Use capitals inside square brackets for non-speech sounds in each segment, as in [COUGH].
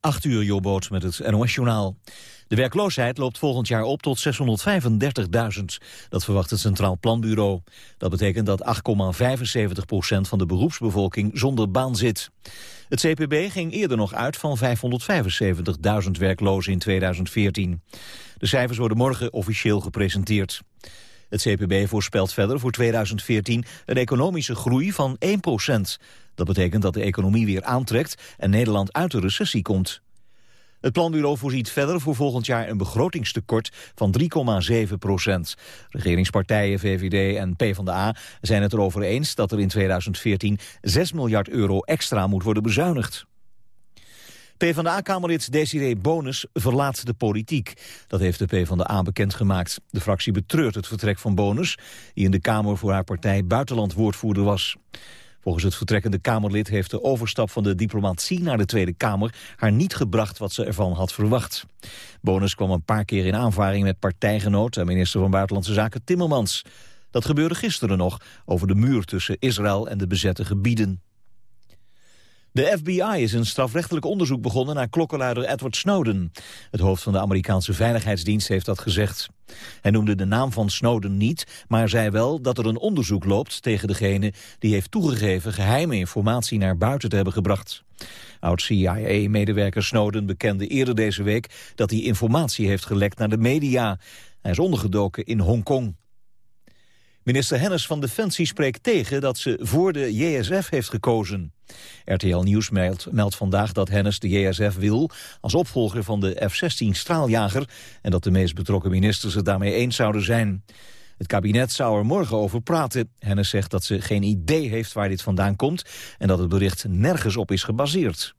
8 uur Jobboot met het NOS-journaal. De werkloosheid loopt volgend jaar op tot 635.000. Dat verwacht het Centraal Planbureau. Dat betekent dat 8,75 procent van de beroepsbevolking zonder baan zit. Het CPB ging eerder nog uit van 575.000 werklozen in 2014. De cijfers worden morgen officieel gepresenteerd. Het CPB voorspelt verder voor 2014 een economische groei van 1 procent. Dat betekent dat de economie weer aantrekt en Nederland uit de recessie komt. Het planbureau voorziet verder voor volgend jaar een begrotingstekort van 3,7 procent. Regeringspartijen VVD en PvdA zijn het erover eens dat er in 2014 6 miljard euro extra moet worden bezuinigd. PvdA-kamerlid Desiree Bonus verlaat de politiek. Dat heeft de PvdA bekendgemaakt. De fractie betreurt het vertrek van Bonus... die in de Kamer voor haar partij buitenlandwoordvoerder was. Volgens het vertrekkende Kamerlid heeft de overstap van de diplomatie naar de Tweede Kamer haar niet gebracht wat ze ervan had verwacht. Bonus kwam een paar keer in aanvaring met partijgenoot en minister van Buitenlandse Zaken Timmermans. Dat gebeurde gisteren nog over de muur tussen Israël en de bezette gebieden. De FBI is een strafrechtelijk onderzoek begonnen naar klokkenluider Edward Snowden. Het hoofd van de Amerikaanse Veiligheidsdienst heeft dat gezegd. Hij noemde de naam van Snowden niet, maar zei wel dat er een onderzoek loopt tegen degene die heeft toegegeven geheime informatie naar buiten te hebben gebracht. Oud-CIA-medewerker Snowden bekende eerder deze week dat hij informatie heeft gelekt naar de media. Hij is ondergedoken in Hongkong. Minister Hennis van Defensie spreekt tegen dat ze voor de JSF heeft gekozen. RTL Nieuws meldt, meldt vandaag dat Hennis de JSF wil als opvolger van de F-16 straaljager... en dat de meest betrokken ministers het daarmee eens zouden zijn. Het kabinet zou er morgen over praten. Hennis zegt dat ze geen idee heeft waar dit vandaan komt... en dat het bericht nergens op is gebaseerd.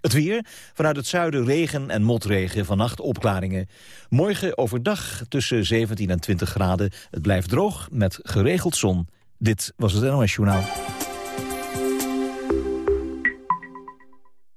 Het weer, vanuit het zuiden regen en motregen, vannacht opklaringen. Morgen overdag tussen 17 en 20 graden. Het blijft droog met geregeld zon. Dit was het NOS Journaal.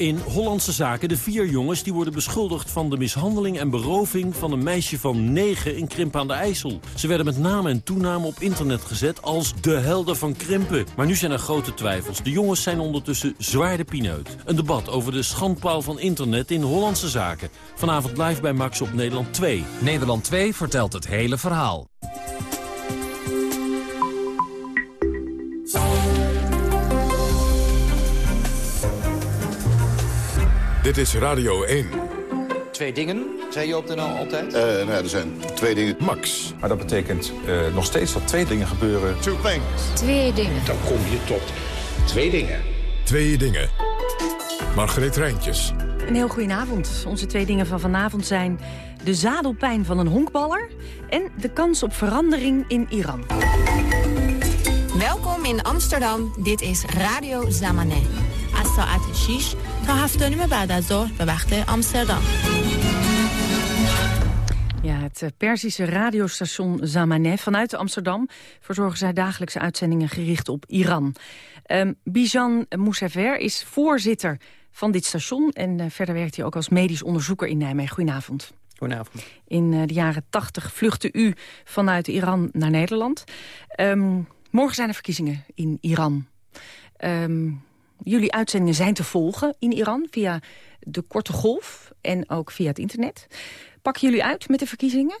In Hollandse Zaken de vier jongens die worden beschuldigd van de mishandeling en beroving van een meisje van 9 in Krimpen aan de IJssel. Ze werden met naam en toename op internet gezet als de helden van Krimpen. Maar nu zijn er grote twijfels. De jongens zijn ondertussen zwaar de pineut. Een debat over de schandpaal van internet in Hollandse Zaken. Vanavond live bij Max op Nederland 2. Nederland 2 vertelt het hele verhaal. Dit is Radio 1. Twee dingen, zei je op de NL altijd? Uh, nou, er zijn twee dingen. Max. Maar dat betekent uh, nog steeds dat twee dingen gebeuren. Two things. Twee dingen. Dan kom je tot twee dingen. Twee dingen. Margreet Rijntjes. Een heel goedenavond. Onze twee dingen van vanavond zijn... de zadelpijn van een honkballer... en de kans op verandering in Iran. Welkom in Amsterdam. Dit is Radio Zamané. از ساعت 6 تا 7 نیم بعد از ظهر به وقت Amsterdam. Ja, het Persische radiostation Zamaneh vanuit Amsterdam... verzorgen zij dagelijkse uitzendingen gericht op Iran. Um, Bijan Moussaver is voorzitter van dit station... en uh, verder werkt hij ook als medisch onderzoeker in Nijmegen. Goedenavond. Goedenavond. In uh, de jaren 80 vluchtte u vanuit Iran naar Nederland. Um, morgen zijn er verkiezingen in Iran. Um, Jullie uitzendingen zijn te volgen in Iran via de korte golf en ook via het internet. Pakken jullie uit met de verkiezingen?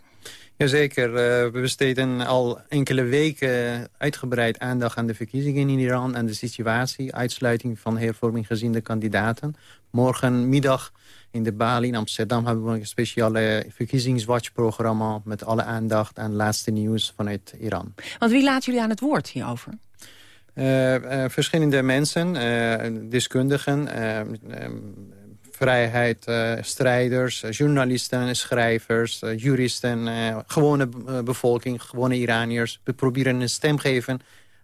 Jazeker, uh, we besteden al enkele weken uitgebreid aandacht aan de verkiezingen in Iran... en de situatie, uitsluiting van hervorming gezien de kandidaten. Morgenmiddag in de Bali in Amsterdam hebben we een speciale verkiezingswatchprogramma... met alle aandacht aan laatste nieuws vanuit Iran. Want wie laat jullie aan het woord hierover? Uh, uh, verschillende mensen, uh, deskundigen, vrijheidsstrijders, journalisten, schrijvers, juristen, gewone bevolking, gewone Iraniërs. We proberen een stem geven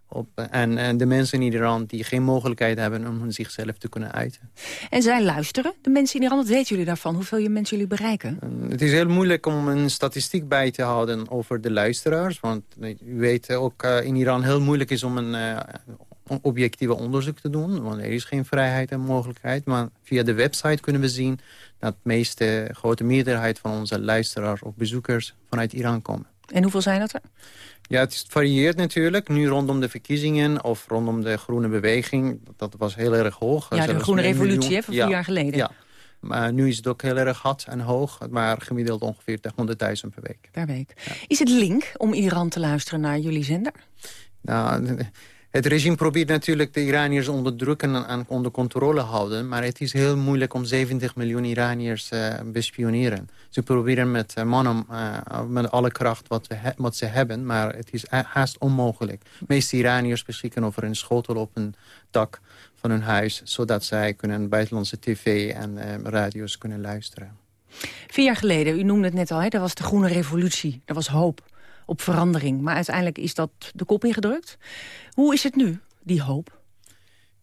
op, en, en, de mensen in Iran die geen mogelijkheid hebben om zichzelf te kunnen uiten. En zij luisteren, de mensen in Iran, wat weten jullie daarvan? Hoeveel mensen jullie bereiken? Het is heel moeilijk om een statistiek bij te houden over de luisteraars. Want u weet ook uh, in Iran heel moeilijk is om een, uh, objectieve onderzoek te doen. Want er is geen vrijheid en mogelijkheid. Maar via de website kunnen we zien dat de meeste grote meerderheid van onze luisteraars of bezoekers vanuit Iran komen. En hoeveel zijn dat er? Ja, het varieert natuurlijk. Nu rondom de verkiezingen of rondom de groene beweging. Dat was heel erg hoog. Ja, de groene revolutie hè, van vier jaar geleden. Ja, maar nu is het ook heel erg hard en hoog. Maar gemiddeld ongeveer 100.000 per week. Per week. Is het link om Iran te luisteren naar jullie zender? Nou, [LAUGHS] het regime probeert natuurlijk de Iraniërs onderdrukken en onder controle houden. Maar het is heel moeilijk om 70 miljoen Iraniërs uh, te bespioneren. Proberen met uh, mannen, uh, met alle kracht wat, we wat ze hebben. Maar het is haast onmogelijk. De meeste Iraniërs beschikken over een schotel op een dak van hun huis. Zodat zij kunnen buitenlandse tv en radio's kunnen luisteren. Vier jaar geleden, u noemde het net al, hè, dat was de groene revolutie. Er was hoop op verandering. Maar uiteindelijk is dat de kop ingedrukt. Hoe is het nu, die hoop?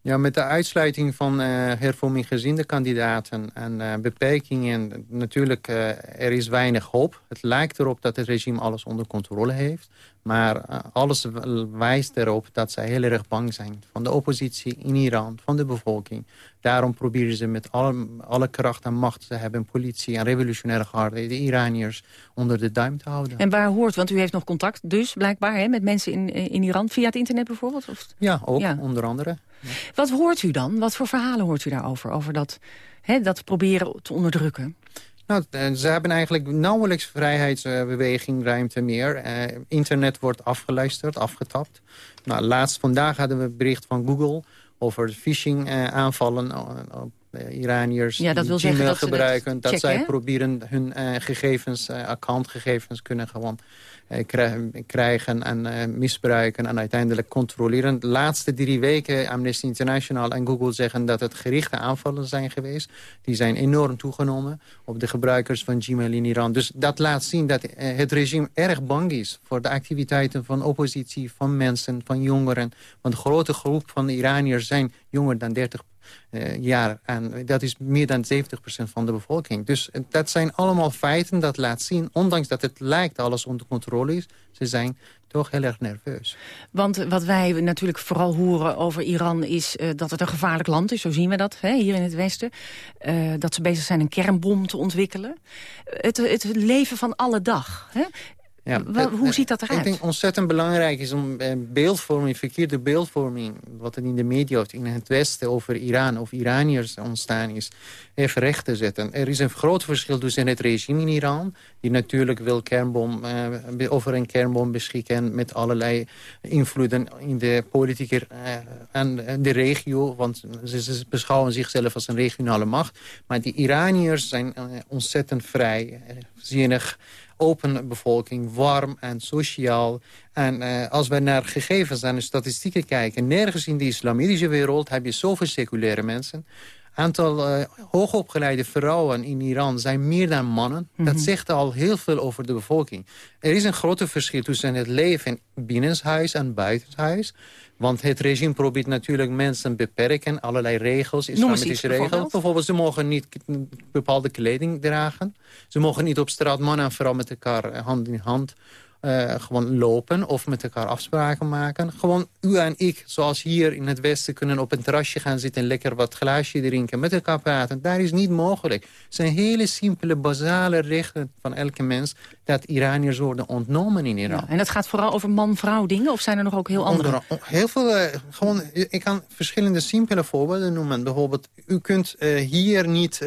Ja, met de uitsluiting van uh, hervorminggezinde kandidaten en uh, beperkingen... natuurlijk, uh, er is weinig hoop. Het lijkt erop dat het regime alles onder controle heeft. Maar alles wijst erop dat zij heel erg bang zijn... van de oppositie in Iran, van de bevolking. Daarom proberen ze met alle, alle kracht en macht te hebben... politie en revolutionaire garde, de Iraniërs, onder de duim te houden. En waar hoort, want u heeft nog contact dus blijkbaar... Hè, met mensen in, in Iran, via het internet bijvoorbeeld? Of? Ja, ook, onder andere. Wat hoort u dan? Wat voor verhalen hoort u daarover? Over dat, hè, dat proberen te onderdrukken? Nou, eh, ze hebben eigenlijk nauwelijks vrijheidsbeweging ruimte meer. Uh, internet wordt afgeluisterd, afgetapt. Nou, laatst vandaag hadden we een bericht van Google over phishing uh, aanvallen op Iraniërs ja, dat die wil Gmail dat gebruiken. Dat, checken, zij hè? proberen hun gegevens, accountgegevens kunnen gewoon krijgen en misbruiken en uiteindelijk controleren. De laatste drie weken Amnesty International en Google zeggen dat het gerichte aanvallen zijn geweest. Die zijn enorm toegenomen op de gebruikers van Gmail in Iran. Dus dat laat zien dat het regime erg bang is voor de activiteiten van oppositie, van mensen, van jongeren. Want een grote groep van de Iraniërs zijn jonger dan 30 uh, jaar. En dat is meer dan 70% van de bevolking. Dus dat zijn allemaal feiten dat laat zien... ondanks dat het lijkt alles onder controle is... ze zijn toch heel erg nerveus. Want wat wij natuurlijk vooral horen over Iran is uh, dat het een gevaarlijk land is. Zo zien we dat hè, hier in het Westen. Dat ze bezig zijn een kernbom te ontwikkelen. Het, het leven van alle dag. Hè? Ja, Wel, hoe ziet dat eruit? Ik denk ontzettend belangrijk is om eh, beeldvorming, verkeerde beeldvorming... wat er in de media of in het Westen over Iran of Iraniërs ontstaan is... even recht te zetten. Er is een groot verschil tussen het regime in Iran... die natuurlijk wil kernbom, over een kernbom beschikken... met allerlei invloeden in de politieke uh, en de regio... want ze, ze, beschouwen zichzelf als een regionale macht. Maar die Iraniërs zijn ontzettend vrij, zinnig open bevolking, warm en sociaal. En uh, als we naar gegevens en statistieken kijken... nergens in de islamitische wereld heb je zoveel seculaire mensen aantal uh, hoogopgeleide vrouwen in Iran zijn meer dan mannen. Mm -hmm. Dat zegt al heel veel over de bevolking. Er is een groot verschil tussen het leven binnenshuis en buitenshuis. Want het regime probeert natuurlijk mensen beperken. Allerlei regels, islamitische regels. Bijvoorbeeld? bijvoorbeeld, ze mogen niet bepaalde kleding dragen. Ze mogen niet op straat man en vrouw met elkaar hand in hand uh, gewoon lopen of met elkaar afspraken maken. Gewoon u en ik, zoals hier in het Westen, kunnen op een terrasje gaan zitten... en lekker wat glaasje drinken, met elkaar praten. Daar is niet mogelijk. Het zijn hele simpele, basale rechten van elke mens... dat Iraniërs worden ontnomen in Iran. Ja, en dat gaat vooral over man-vrouw dingen? Of zijn er nog ook heel andere? Onder, heel veel, uh, gewoon, ik kan verschillende simpele voorbeelden noemen. Bijvoorbeeld, u kunt uh, hier niet...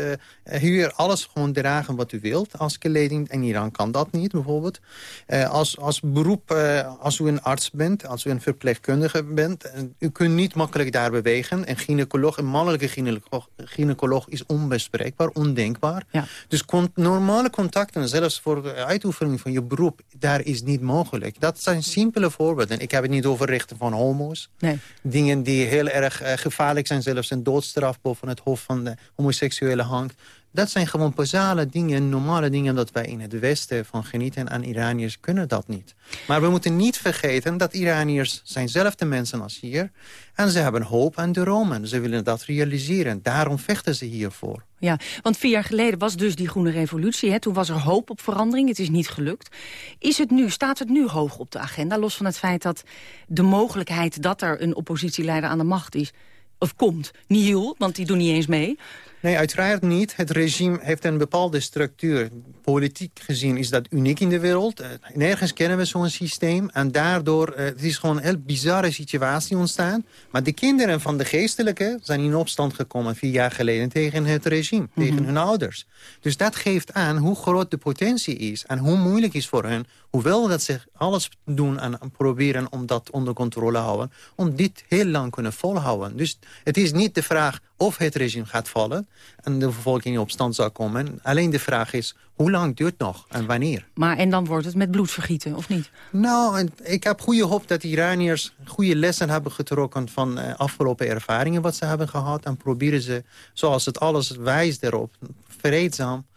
hier alles gewoon dragen wat u wilt als kleding. In Iran kan dat niet, bijvoorbeeld. als als, als beroep, als u een arts bent, als u een verpleegkundige bent... u kunt niet makkelijk daar bewegen. Een gynaecoloog, een mannelijke gynaecoloog, gynaecoloog is onbespreekbaar, ondenkbaar. Ja. Dus normale contacten, zelfs voor de uitoefening van je beroep... daar is niet mogelijk. Dat zijn simpele voorbeelden. Ik heb het niet over rechten van homo's. Nee. Dingen die heel erg uh, gevaarlijk zijn, zelfs een doodstraf boven het hoofd van de homoseksuele hangt Dat zijn gewoon basale dingen, normale dingen... dat wij in het Westen van genieten. En Iraniërs kunnen dat niet. Maar we moeten niet vergeten dat Iraniërs zijn zelf de mensen als hier. En ze hebben hoop en dromen. Ze willen dat realiseren. Daarom vechten ze hiervoor. Ja, want vier jaar geleden was dus die groene revolutie. Hè? Toen was er hoop op verandering. Het is niet gelukt. Is het nu, staat het nu hoog op de agenda? Los van het feit dat de mogelijkheid dat er een oppositieleider aan de macht is... of komt, nihil, want die doen niet eens mee... Nee, uiteraard niet. Het regime heeft een bepaalde structuur. Politiek gezien is dat uniek in de wereld. Eh, nergens kennen we zo'n systeem. En daardoor uh, het is gewoon een heel bizarre situatie ontstaan. Maar de kinderen van de geestelijke zijn in opstand gekomen... vier jaar geleden tegen het regime, tegen mhm. hun ouders. Dus dat geeft aan hoe groot de potentie is... en hoe moeilijk is voor hen hoewel dat ze alles doen en proberen om dat onder controle te houden... om dit heel lang kunnen volhouden. Dus het is niet de vraag of het regime gaat vallen... en de bevolking in opstand zal komen. Alleen de vraag is, hoe lang duurt het nog en wanneer? Maar en dan wordt het met bloed vergieten, of niet? Nou, ik heb goede hoop dat de Iraniërs goede lessen hebben getrokken... van uh, afgelopen ervaringen wat ze hebben gehad. En proberen ze, zoals het alles wijst erop, vreedzaam eh,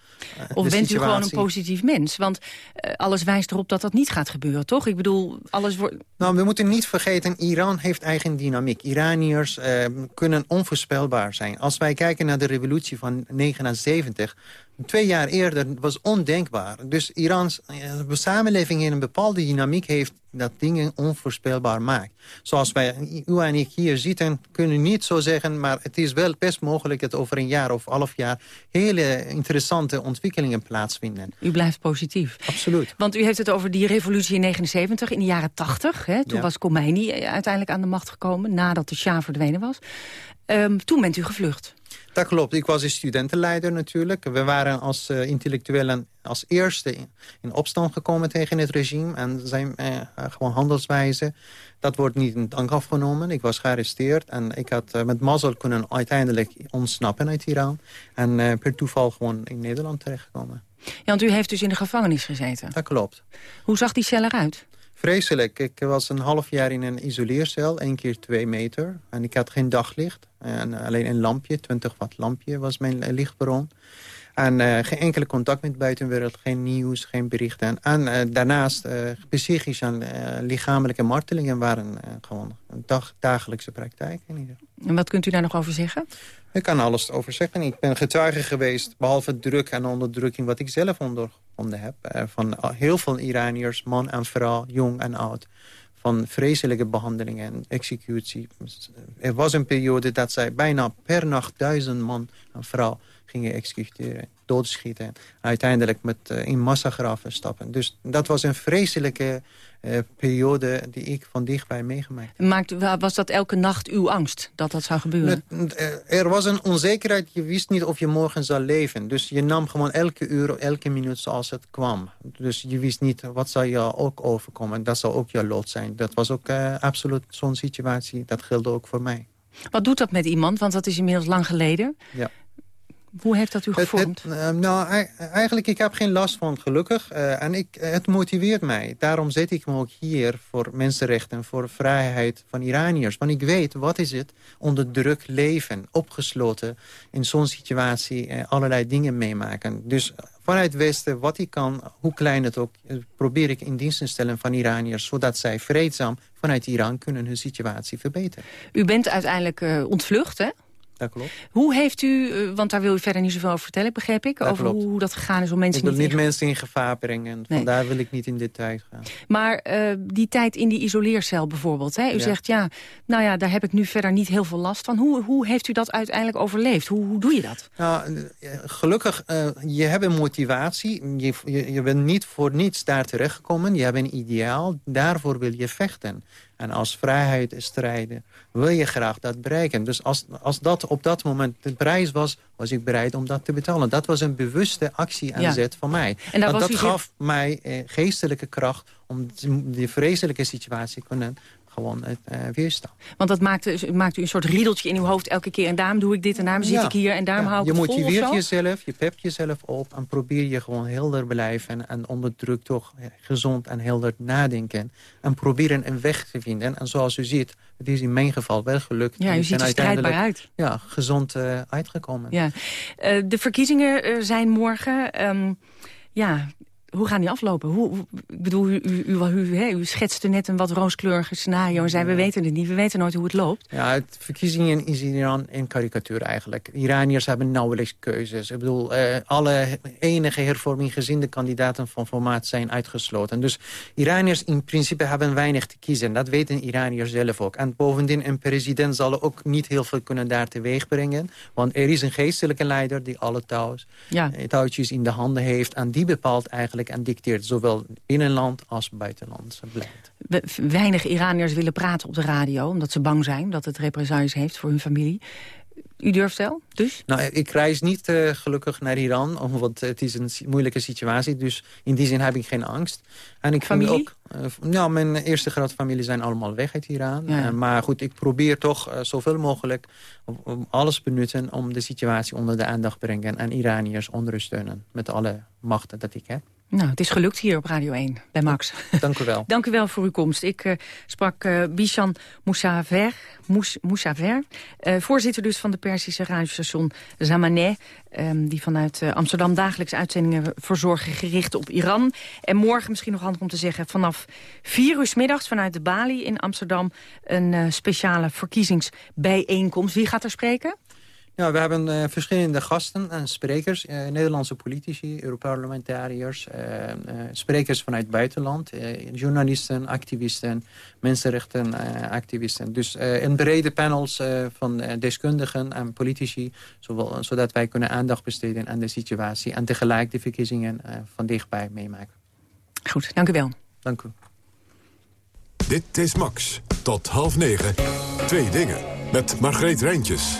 of bent u gewoon een positief mens? Want uh, alles wijst erop dat dat niet gaat gebeuren, toch? Ik bedoel, alles wordt... Nou, we moeten niet vergeten, Iran heeft eigen dynamiek. Iraniërs uh, kunnen onvoorspelbaar zijn. Als wij kijken naar de revolutie van 79... Twee jaar eerder was ondenkbaar. Dus Irans samenleving in een bepaalde dynamiek heeft dat dingen onvoorspelbaar maakt. Zoals wij, u en ik hier zitten, kunnen niet zo zeggen... maar het is wel best mogelijk dat over een jaar of half jaar... hele interessante ontwikkelingen plaatsvinden. U blijft positief. Absoluut. Want u heeft het over die revolutie in 79, in de jaren 80. Hè? Toen was Khomeini uiteindelijk aan de macht gekomen... nadat de Shah verdwenen was. Um, toen bent u gevlucht. Dat klopt. Ik was een studentenleider natuurlijk. We waren als uh, intellectuelen als eerste in, opstand gekomen tegen het regime. En zijn uh, gewoon handelswijze. Dat wordt niet in dank afgenomen. Ik was gearresteerd. En ik had uh, met mazzel kunnen uiteindelijk ontsnappen uit Iran. En per toeval gewoon in Nederland terechtgekomen. Ja, want u heeft dus in de gevangenis gezeten. Dat klopt. Hoe zag die cel eruit? Vreselijk. Ik was een half jaar in een isoleercel, één keer twee meter. En ik had geen daglicht. En alleen een lampje, 20 watt lampje was mijn lichtbron. En uh, geen enkele contact met de buitenwereld, geen nieuws, geen berichten. En uh, daarnaast uh, psychische en lichamelijke martelingen waren gewoon een dag, dagelijkse praktijk. In en wat kunt u daar nog over zeggen? Ik kan alles over zeggen. Ik ben getuige geweest, behalve druk en onderdrukking... wat ik zelf ondervonden heb. Eh, van heel veel Iraniërs, man en vrouw, jong en oud. Van vreselijke behandelingen en executie. Er was een periode dat zij bijna per nacht duizend man en vrouw gingen executeren, doodschieten. Uiteindelijk met, uh, in massagraven stappen. Dus dat was een vreselijke periode die ik van dichtbij meegemaakt Maakt, was dat elke nacht uw angst dat dat zou gebeuren? Eh, er was een onzekerheid. Je wist niet of je morgen zou leven. Dus je nam gewoon elke uur, elke minuut zoals het kwam. Dus je wist niet wat zou je ook overkomen. Dat zou ook je lot zijn. Dat was ook uh, absoluut zo'n situatie. Dat geldt ook voor mij. Wat doet dat met iemand? Want dat is inmiddels lang geleden. Ja. Hoe heeft dat u gevormd? Het, uh, nou, eigenlijk, ik heb geen last van, gelukkig. Uh, en ik, het motiveert mij. Daarom zet ik me ook hier voor mensenrechten, voor vrijheid van Iraniërs. Want ik weet, wat is het? Onder druk leven, opgesloten, in zo'n situatie uh, allerlei dingen meemaken. Dus vanuit het Westen, wat ik kan, hoe klein het ook... probeer ik in dienst te stellen van Iraniërs... zodat zij vreedzaam vanuit Iran kunnen hun situatie verbeteren. U bent uiteindelijk ontvlucht, hè? Dat klopt. Hoe heeft u, eh, want daar wil u verder niet zoveel over vertellen, begreep ik? over hoe, hoe, dat gegaan is om mensen ik wil niet, mensen in gevaar brengen. Vandaar wil ik niet in details gaan. Maar uh, die tijd in die isoleercel bijvoorbeeld. Hè? U zegt, ja, nou ja, daar heb ik nu verder niet heel veel last van. Hoe, hoe heeft u dat uiteindelijk overleefd? Hoe, hoe doe je dat? Nou, eh, gelukkig, uh, je hebt een motivatie. Je, je, je bent niet voor niets daar terechtgekomen. Je hebt een ideaal. Daarvoor wil je vechten. En als vrijheid strijden wil je graag dat bereiken. Dus als, als dat op dat moment de prijs was, was ik bereid om dat te betalen. Dat was een bewuste actie en zet van mij. En dat gaf mij eh, geestelijke kracht om die vreselijke situatie kunnen gewoon uh, weerstaan. Want dat maakt, maakt u een soort riedeltje in uw hoofd elke keer. En daarom doe ik dit en daarom zit ik hier en daarom hou ik Je het motiveert jezelf, je pept jezelf op en probeer je gewoon helder blijven. En onder druk toch gezond en helder nadenken. En proberen een weg te vinden. En zoals u ziet, het is in mijn geval wel gelukt. Ja, u ziet er strijdbaar uit. Ja, gezond uh, uitgekomen. Ja. Uh, de verkiezingen zijn morgen. Um, ja, hoe gaan die aflopen? Hoe, ik bedoel, u, u, u, u, u schetste net een wat rooskleurige scenario en zei, we weten het niet, we weten nooit hoe het loopt. Ja, het verkiezingen is in Iran een karikatuur eigenlijk. Iraniërs hebben nauwelijks keuzes. Ik bedoel, uh, alle enige hervorminggezinde kandidaten van formaat zijn uitgesloten. Dus Iraniërs in principe hebben weinig te kiezen. Dat weten Iraniërs zelf ook. En bovendien, een president zal ook niet heel veel kunnen daar teweeg brengen. Want er is een geestelijke leider die alle touws, ja. Eh, touwtjes in de handen heeft. En die bepaalt eigenlijk en dicteert zowel binnenland als buitenlandse beleid. Weinig Iraniërs willen praten op de radio... omdat ze bang zijn dat het represailles heeft voor hun familie. U durft wel, dus? Nou, ik reis niet uh, gelukkig naar Iran, [LAUGHS] want het is een moeilijke situatie. Dus in die zin heb ik geen angst. En ik familie? Ook, uh, ja, mijn eerste grote familie zijn allemaal weg uit Iran. Ja. Uh, maar goed, ik probeer toch zoveel mogelijk alles benutten... om de situatie onder de aandacht te brengen en Iraniërs ondersteunen. Met alle machten dat ik heb. Nou, het is gelukt hier op Radio 1 bij Max. Dank u wel. [LAUGHS] Dank u wel voor uw komst. Ik uh, sprak uh, Bishan Moussaver, Mous, Moussaver uh, voorzitter dus van de Persische radiostation Zamaneh... Um, die vanuit Amsterdam dagelijks uitzendingen verzorgen gericht op Iran. En morgen, misschien nog handig om te zeggen... vanaf vier uur s middags vanuit de Bali in Amsterdam... een speciale verkiezingsbijeenkomst. Wie gaat er spreken? Ja, we hebben uh, verschillende gasten en sprekers. Uh, Nederlandse politici, Europarlementariërs, uh, sprekers vanuit het buitenland. journalisten, activisten, mensenrechtenactivisten. dus een brede panels van deskundigen en politici. Zowel, zodat wij kunnen aandacht besteden aan de situatie. En tegelijk de verkiezingen van dichtbij meemaken. Goed, dank u wel. Dank u. Dit is Max. Tot half negen. Twee dingen. Met Margreet Rijntjes.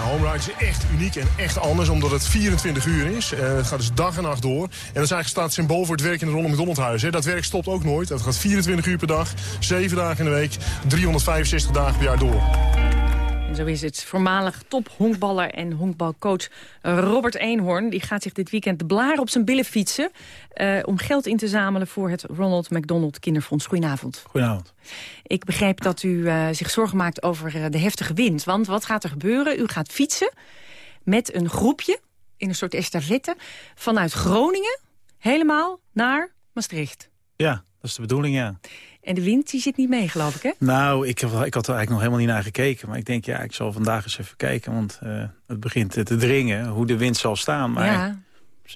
Nou, Home is echt uniek en echt anders, omdat het 24 uur is. Uh, het gaat dus dag en nacht door. En dat is eigenlijk staat symbool voor het werk in het Ronald McDonald Huis. Hè. Dat werk stopt ook nooit. Het gaat 24 uur per dag, 7 dagen in de week, 365 dagen per jaar door. En zo is het. Voormalig top-honkballer en honkbalcoach Robert Eenhoorn... die gaat zich dit weekend de blaar op zijn billen fietsen... Uh, om geld in te zamelen voor het Ronald McDonald Kinderfonds. Goedenavond. Goedenavond. Ik begreep dat u uh, zich zorgen maakt over de heftige wind. Want wat gaat er gebeuren? U gaat fietsen met een groepje in een soort estafette... vanuit Groningen helemaal naar Maastricht. Ja, dat is de bedoeling, ja. En de wind die zit niet mee, geloof ik, hè? Nou, ik, heb, ik had er eigenlijk nog helemaal niet naar gekeken. Maar ik denk, ja, ik zal vandaag eens even kijken. Want uh, het begint te dringen hoe de wind zal staan. Maar ja.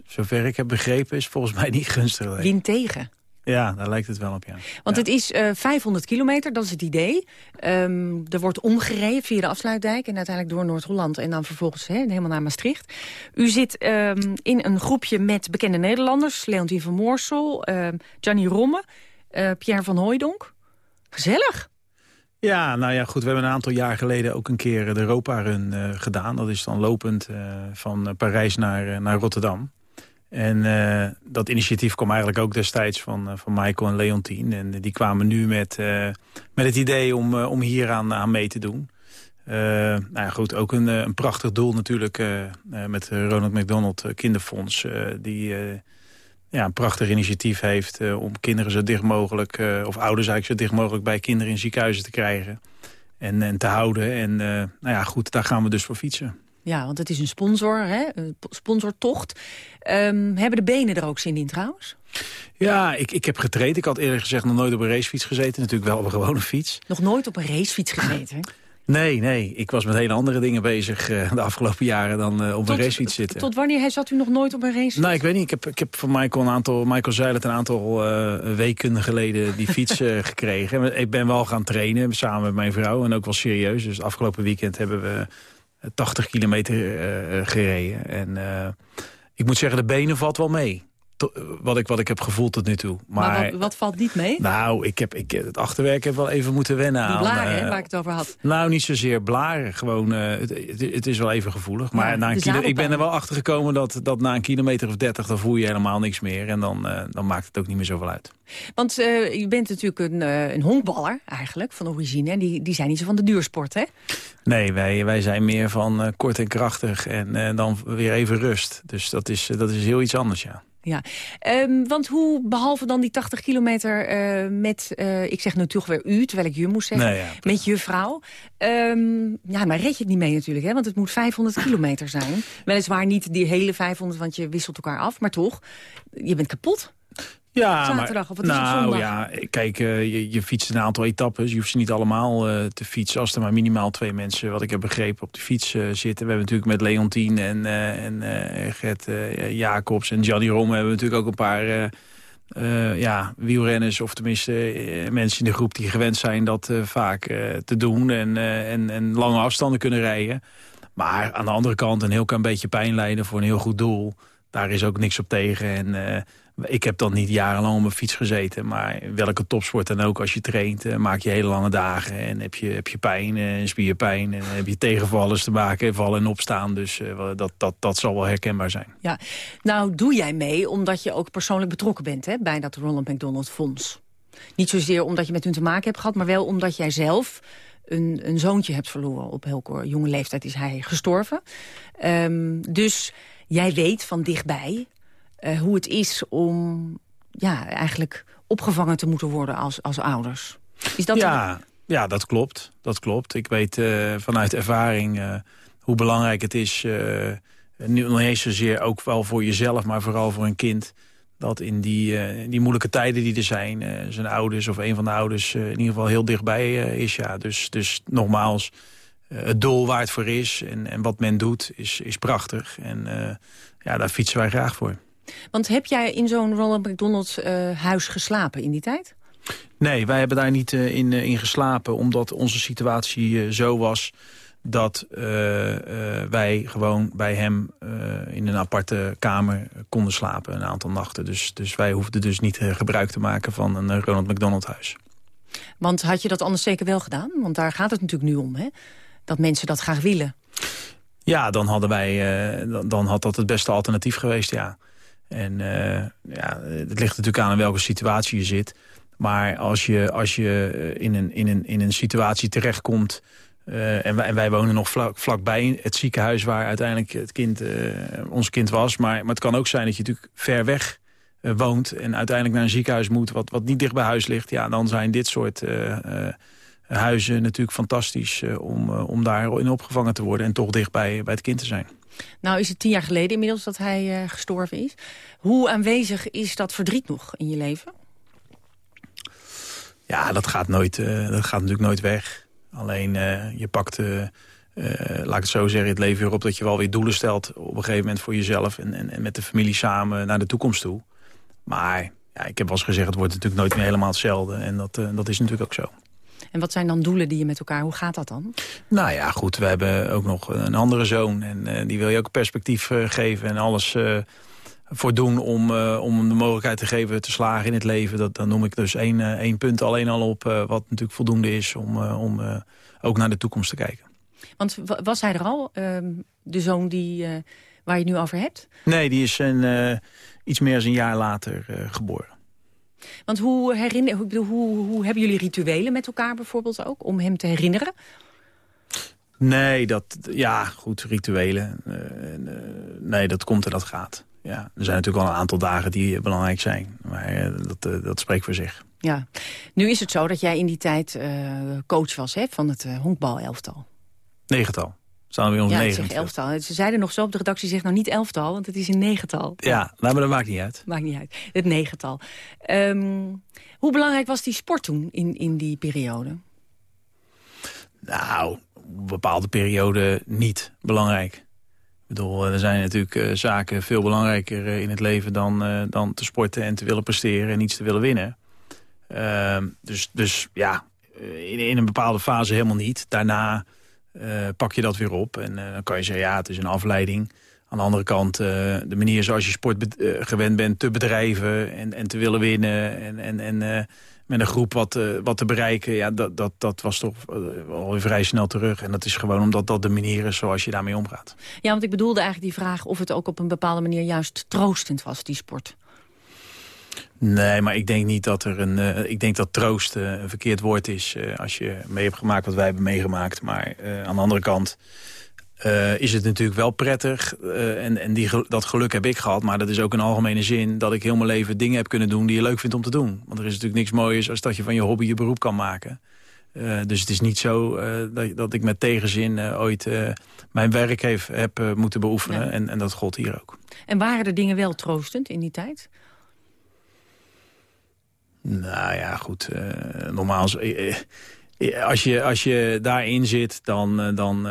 zover ik heb begrepen is volgens mij niet [LAUGHS] gunstig. Wind tegen. Ja, daar lijkt het wel op, ja. Want het is uh, eh, 500 kilometer, dat is het idee. Um, er wordt omgereden via de afsluitdijk en uiteindelijk door Noord-Holland... en dan vervolgens he, helemaal naar Maastricht. U zit um, in een groepje met bekende Nederlanders. Leontien van Moorsel, uh, Gianni Romme, uh, Pierre van Hooijdonk. Gezellig. Ja, nou ja, goed. We hebben een aantal jaar geleden ook een keer de Europa-run uh, gedaan. Dat is dan lopend van Parijs naar, naar Rotterdam. En uh, dat initiatief kwam eigenlijk ook destijds van, van Michael en Leontien. En die kwamen nu met, met het idee om, om hier aan, aan mee te doen. nou ja, goed, ook een, een prachtig doel natuurlijk met Ronald McDonald Kinderfonds. die ja, een prachtig initiatief heeft om kinderen zo dicht mogelijk, of ouders eigenlijk zo dicht mogelijk bij kinderen in ziekenhuizen te krijgen. En, en te houden. En nou ja, goed, daar gaan we dus voor fietsen. Ja, want het is een sponsor, hè? een sponsortocht. Um, hebben de benen er ook zin in trouwens? Ja, ik, ik heb getraind. Ik had eerlijk gezegd nog nooit op een racefiets gezeten. Natuurlijk wel op een gewone fiets. Nog nooit op een racefiets gezeten? Nee, nee. Ik was met hele andere dingen bezig uh, de afgelopen jaren dan uh, op tot, een racefiets zitten. Tot wanneer zat u nog nooit op een racefiets? Nou, ik weet niet. Ik heb, ik heb van Michael een aantal, Michael Zeilet een aantal uh, weken geleden die [LAUGHS] fiets gekregen. Ik ben wel gaan trainen samen met mijn vrouw en ook wel serieus. Dus het afgelopen weekend hebben we 80 kilometer gereden. En ik moet zeggen, de benen valt wel mee wat, ik, wat ik heb gevoeld tot nu toe. Maar, maar wat, wat, valt niet mee? Nou, ik heb, ik, het achterwerk heb wel even moeten wennen Die aan... blaren, uh, waar ik het over had. Nou, niet zozeer blaren. Gewoon, uh, het, het, het, is wel even gevoelig. Maar ja, na een kilo, ik ben er wel achter gekomen dat, dat na een kilometer of dertig... dan voel je helemaal niks meer. En dan, uh, dan maakt het ook niet meer zoveel uit. Want je bent natuurlijk een, een honkballer eigenlijk, van origine. En die, die zijn niet zo van de duursport, hè? Nee, wij, wij zijn meer van kort en krachtig en dan weer even rust. Dus dat is, dat is heel iets anders, ja. Ja, um, want hoe, behalve dan die 80 kilometer uh, met, uh, ik zeg nu toch weer u, terwijl ik je moest zeggen, nee, ja, met je vrouw. Um, ja, maar red je het niet mee natuurlijk, hè? want het moet 500 kilometer zijn. Weliswaar niet die hele 500, want je wisselt elkaar af, maar toch, je bent kapot. Ja, Zaterdag, maar, of nou ja, kijk, uh, je, je fietst een aantal etappes. Je hoeft ze niet allemaal uh, te fietsen. Als er maar minimaal twee mensen, wat ik heb begrepen, op de fiets uh, zitten. We hebben natuurlijk met Leontien en, en Gert Jacobs en Gianni Rom... hebben we natuurlijk ook een paar ja, wielrenners... of tenminste mensen in de groep die gewend zijn dat vaak te doen... En, en, en lange afstanden kunnen rijden. Maar aan de andere kant een heel klein beetje pijn lijden voor een heel goed doel... daar is ook niks op tegen en... Ik heb dan niet jarenlang op mijn fiets gezeten. Maar welke topsport dan ook, als je traint, uh, maak je hele lange dagen. En heb je, heb je pijn en uh, spierpijn. En heb je tegenvallers te maken, vallen en opstaan. Dus dat, dat, dat zal wel herkenbaar zijn. Ja, nou doe jij mee omdat je ook persoonlijk betrokken bent hè, bij dat Ronald McDonald Fonds. Niet zozeer omdat je met hun te maken hebt gehad, maar wel omdat jij zelf een, een zoontje hebt verloren. Op heel jonge leeftijd is hij gestorven. Um, dus jij weet van dichtbij uh, hoe het is om ja, eigenlijk opgevangen te moeten worden als, als ouders. Is dat ja, ja, dat klopt. Dat klopt. Ik weet uh, vanuit ervaring uh, hoe belangrijk het is... niet eens zozeer ook wel voor jezelf, maar vooral voor een kind... dat in die, die moeilijke tijden die er zijn... zijn ouders of een van de ouders in ieder geval heel dichtbij is. Ja. Dus, dus nogmaals, het doel waar het voor is en, en wat men doet is, is prachtig. En ja, daar fietsen wij graag voor. Want heb jij in zo'n Ronald McDonald uh, huis geslapen in die tijd? Nee, wij hebben daar niet uh, in, uh, in, geslapen... omdat onze situatie zo was dat wij gewoon bij hem in een aparte kamer konden slapen een aantal nachten. Dus, dus wij hoefden dus niet gebruik te maken van een Ronald McDonald huis. Want had je dat anders zeker wel gedaan? Want daar gaat het natuurlijk nu om, hè? Dat mensen dat graag willen. Ja, dan, hadden wij, dan had dat het beste alternatief geweest, ja. En uh, ja, het ligt natuurlijk aan in welke situatie je zit. Maar als je, als je in, een, in, een, in een situatie terechtkomt... Uh, en, wij, en wij wonen nog vlak, vlakbij het ziekenhuis waar uiteindelijk het kind, ons kind was. Maar, maar het kan ook zijn dat je natuurlijk ver weg woont... en uiteindelijk naar een ziekenhuis moet wat, wat niet dicht bij huis ligt. Ja, dan zijn dit soort huizen natuurlijk fantastisch om, om daarin opgevangen te worden... en toch dicht bij, bij het kind te zijn. Nou is het tien jaar geleden inmiddels dat hij uh, gestorven is. Hoe aanwezig is dat verdriet nog in je leven? Ja, dat gaat, nooit, dat gaat natuurlijk nooit weg. Alleen je pakt, laat ik het zo zeggen, het leven weer op... dat je wel weer doelen stelt op een gegeven moment voor jezelf... en, en, en met de familie samen naar de toekomst toe. Maar ja, ik heb wel eens gezegd, het wordt natuurlijk nooit meer helemaal hetzelfde. En dat, dat is natuurlijk ook zo. En wat zijn dan doelen die je met elkaar, hoe gaat dat dan? Nou ja, goed, we hebben ook nog een andere zoon. En uh, die wil je ook perspectief uh, geven en alles uh, voor doen om, om hem de mogelijkheid te geven te slagen in het leven. Dat, dan noem ik dus één, één punt alleen al op, wat natuurlijk voldoende is om, om ook naar de toekomst te kijken. Want was hij er al, ehm, de zoon die, waar je het nu over hebt? Nee, die is een, iets meer dan een jaar later geboren. Want hoe, herinner, hoe, hoe, hoe hebben jullie rituelen met elkaar bijvoorbeeld ook, om hem te herinneren? Nee, dat, ja, goed, rituelen. Uh, nee, dat komt en dat gaat. Ja, er zijn natuurlijk al een aantal dagen die belangrijk zijn. Maar uh, dat, dat spreekt voor zich. Ja. Nu is het zo dat jij in die tijd coach was hè, van het honkbal-elftal. Negental. Staan we weer ja, negen. Ja, elftal. Ze zeiden nog zo op de redactie, zeg nou niet elftal, want het is een negental. Ja, nou, maar dat maakt niet uit. Maakt niet uit. Het negental. Um, hoe belangrijk was die sport toen in, in die periode? Nou, op bepaalde perioden niet belangrijk. Ik bedoel, er zijn natuurlijk uh, zaken veel belangrijker uh, in het leven dan, uh, dan te sporten en te willen presteren en iets te willen winnen. Ehm, dus, dus ja, in, in een bepaalde fase helemaal niet. Daarna uh, pak je dat weer op. En uh, dan kan je zeggen, ja, het is een afleiding. Aan de andere kant, de manier zoals je sport gewend bent te bedrijven... en, en te willen winnen en, en, en met een groep wat, wat te bereiken... Ja, dat, dat, dat was toch alweer vrij snel terug. En dat is gewoon omdat dat de manier is zoals je daarmee omgaat. Ja, want ik bedoelde eigenlijk die vraag of het ook op een bepaalde manier... juist troostend was, die sport. Nee, maar ik denk niet dat er een. Uh, ik denk dat troost uh, een verkeerd woord is. Uh, als je mee hebt gemaakt wat wij hebben meegemaakt. Maar aan de andere kant is het natuurlijk wel prettig. en en die, dat geluk heb ik gehad. Maar dat is ook een algemene zin. Dat ik heel mijn leven dingen heb kunnen doen die je leuk vindt om te doen. Want er is natuurlijk niks moois als dat je van je hobby je beroep kan maken. dus het is niet zo dat, dat, ik met tegenzin ooit mijn werk heeft, heb moeten beoefenen. En, en dat gold hier ook. En waren er dingen wel troostend in die tijd? Nou ja, goed. Uh, normaal, uh, als, je, als je daarin zit, dan, dan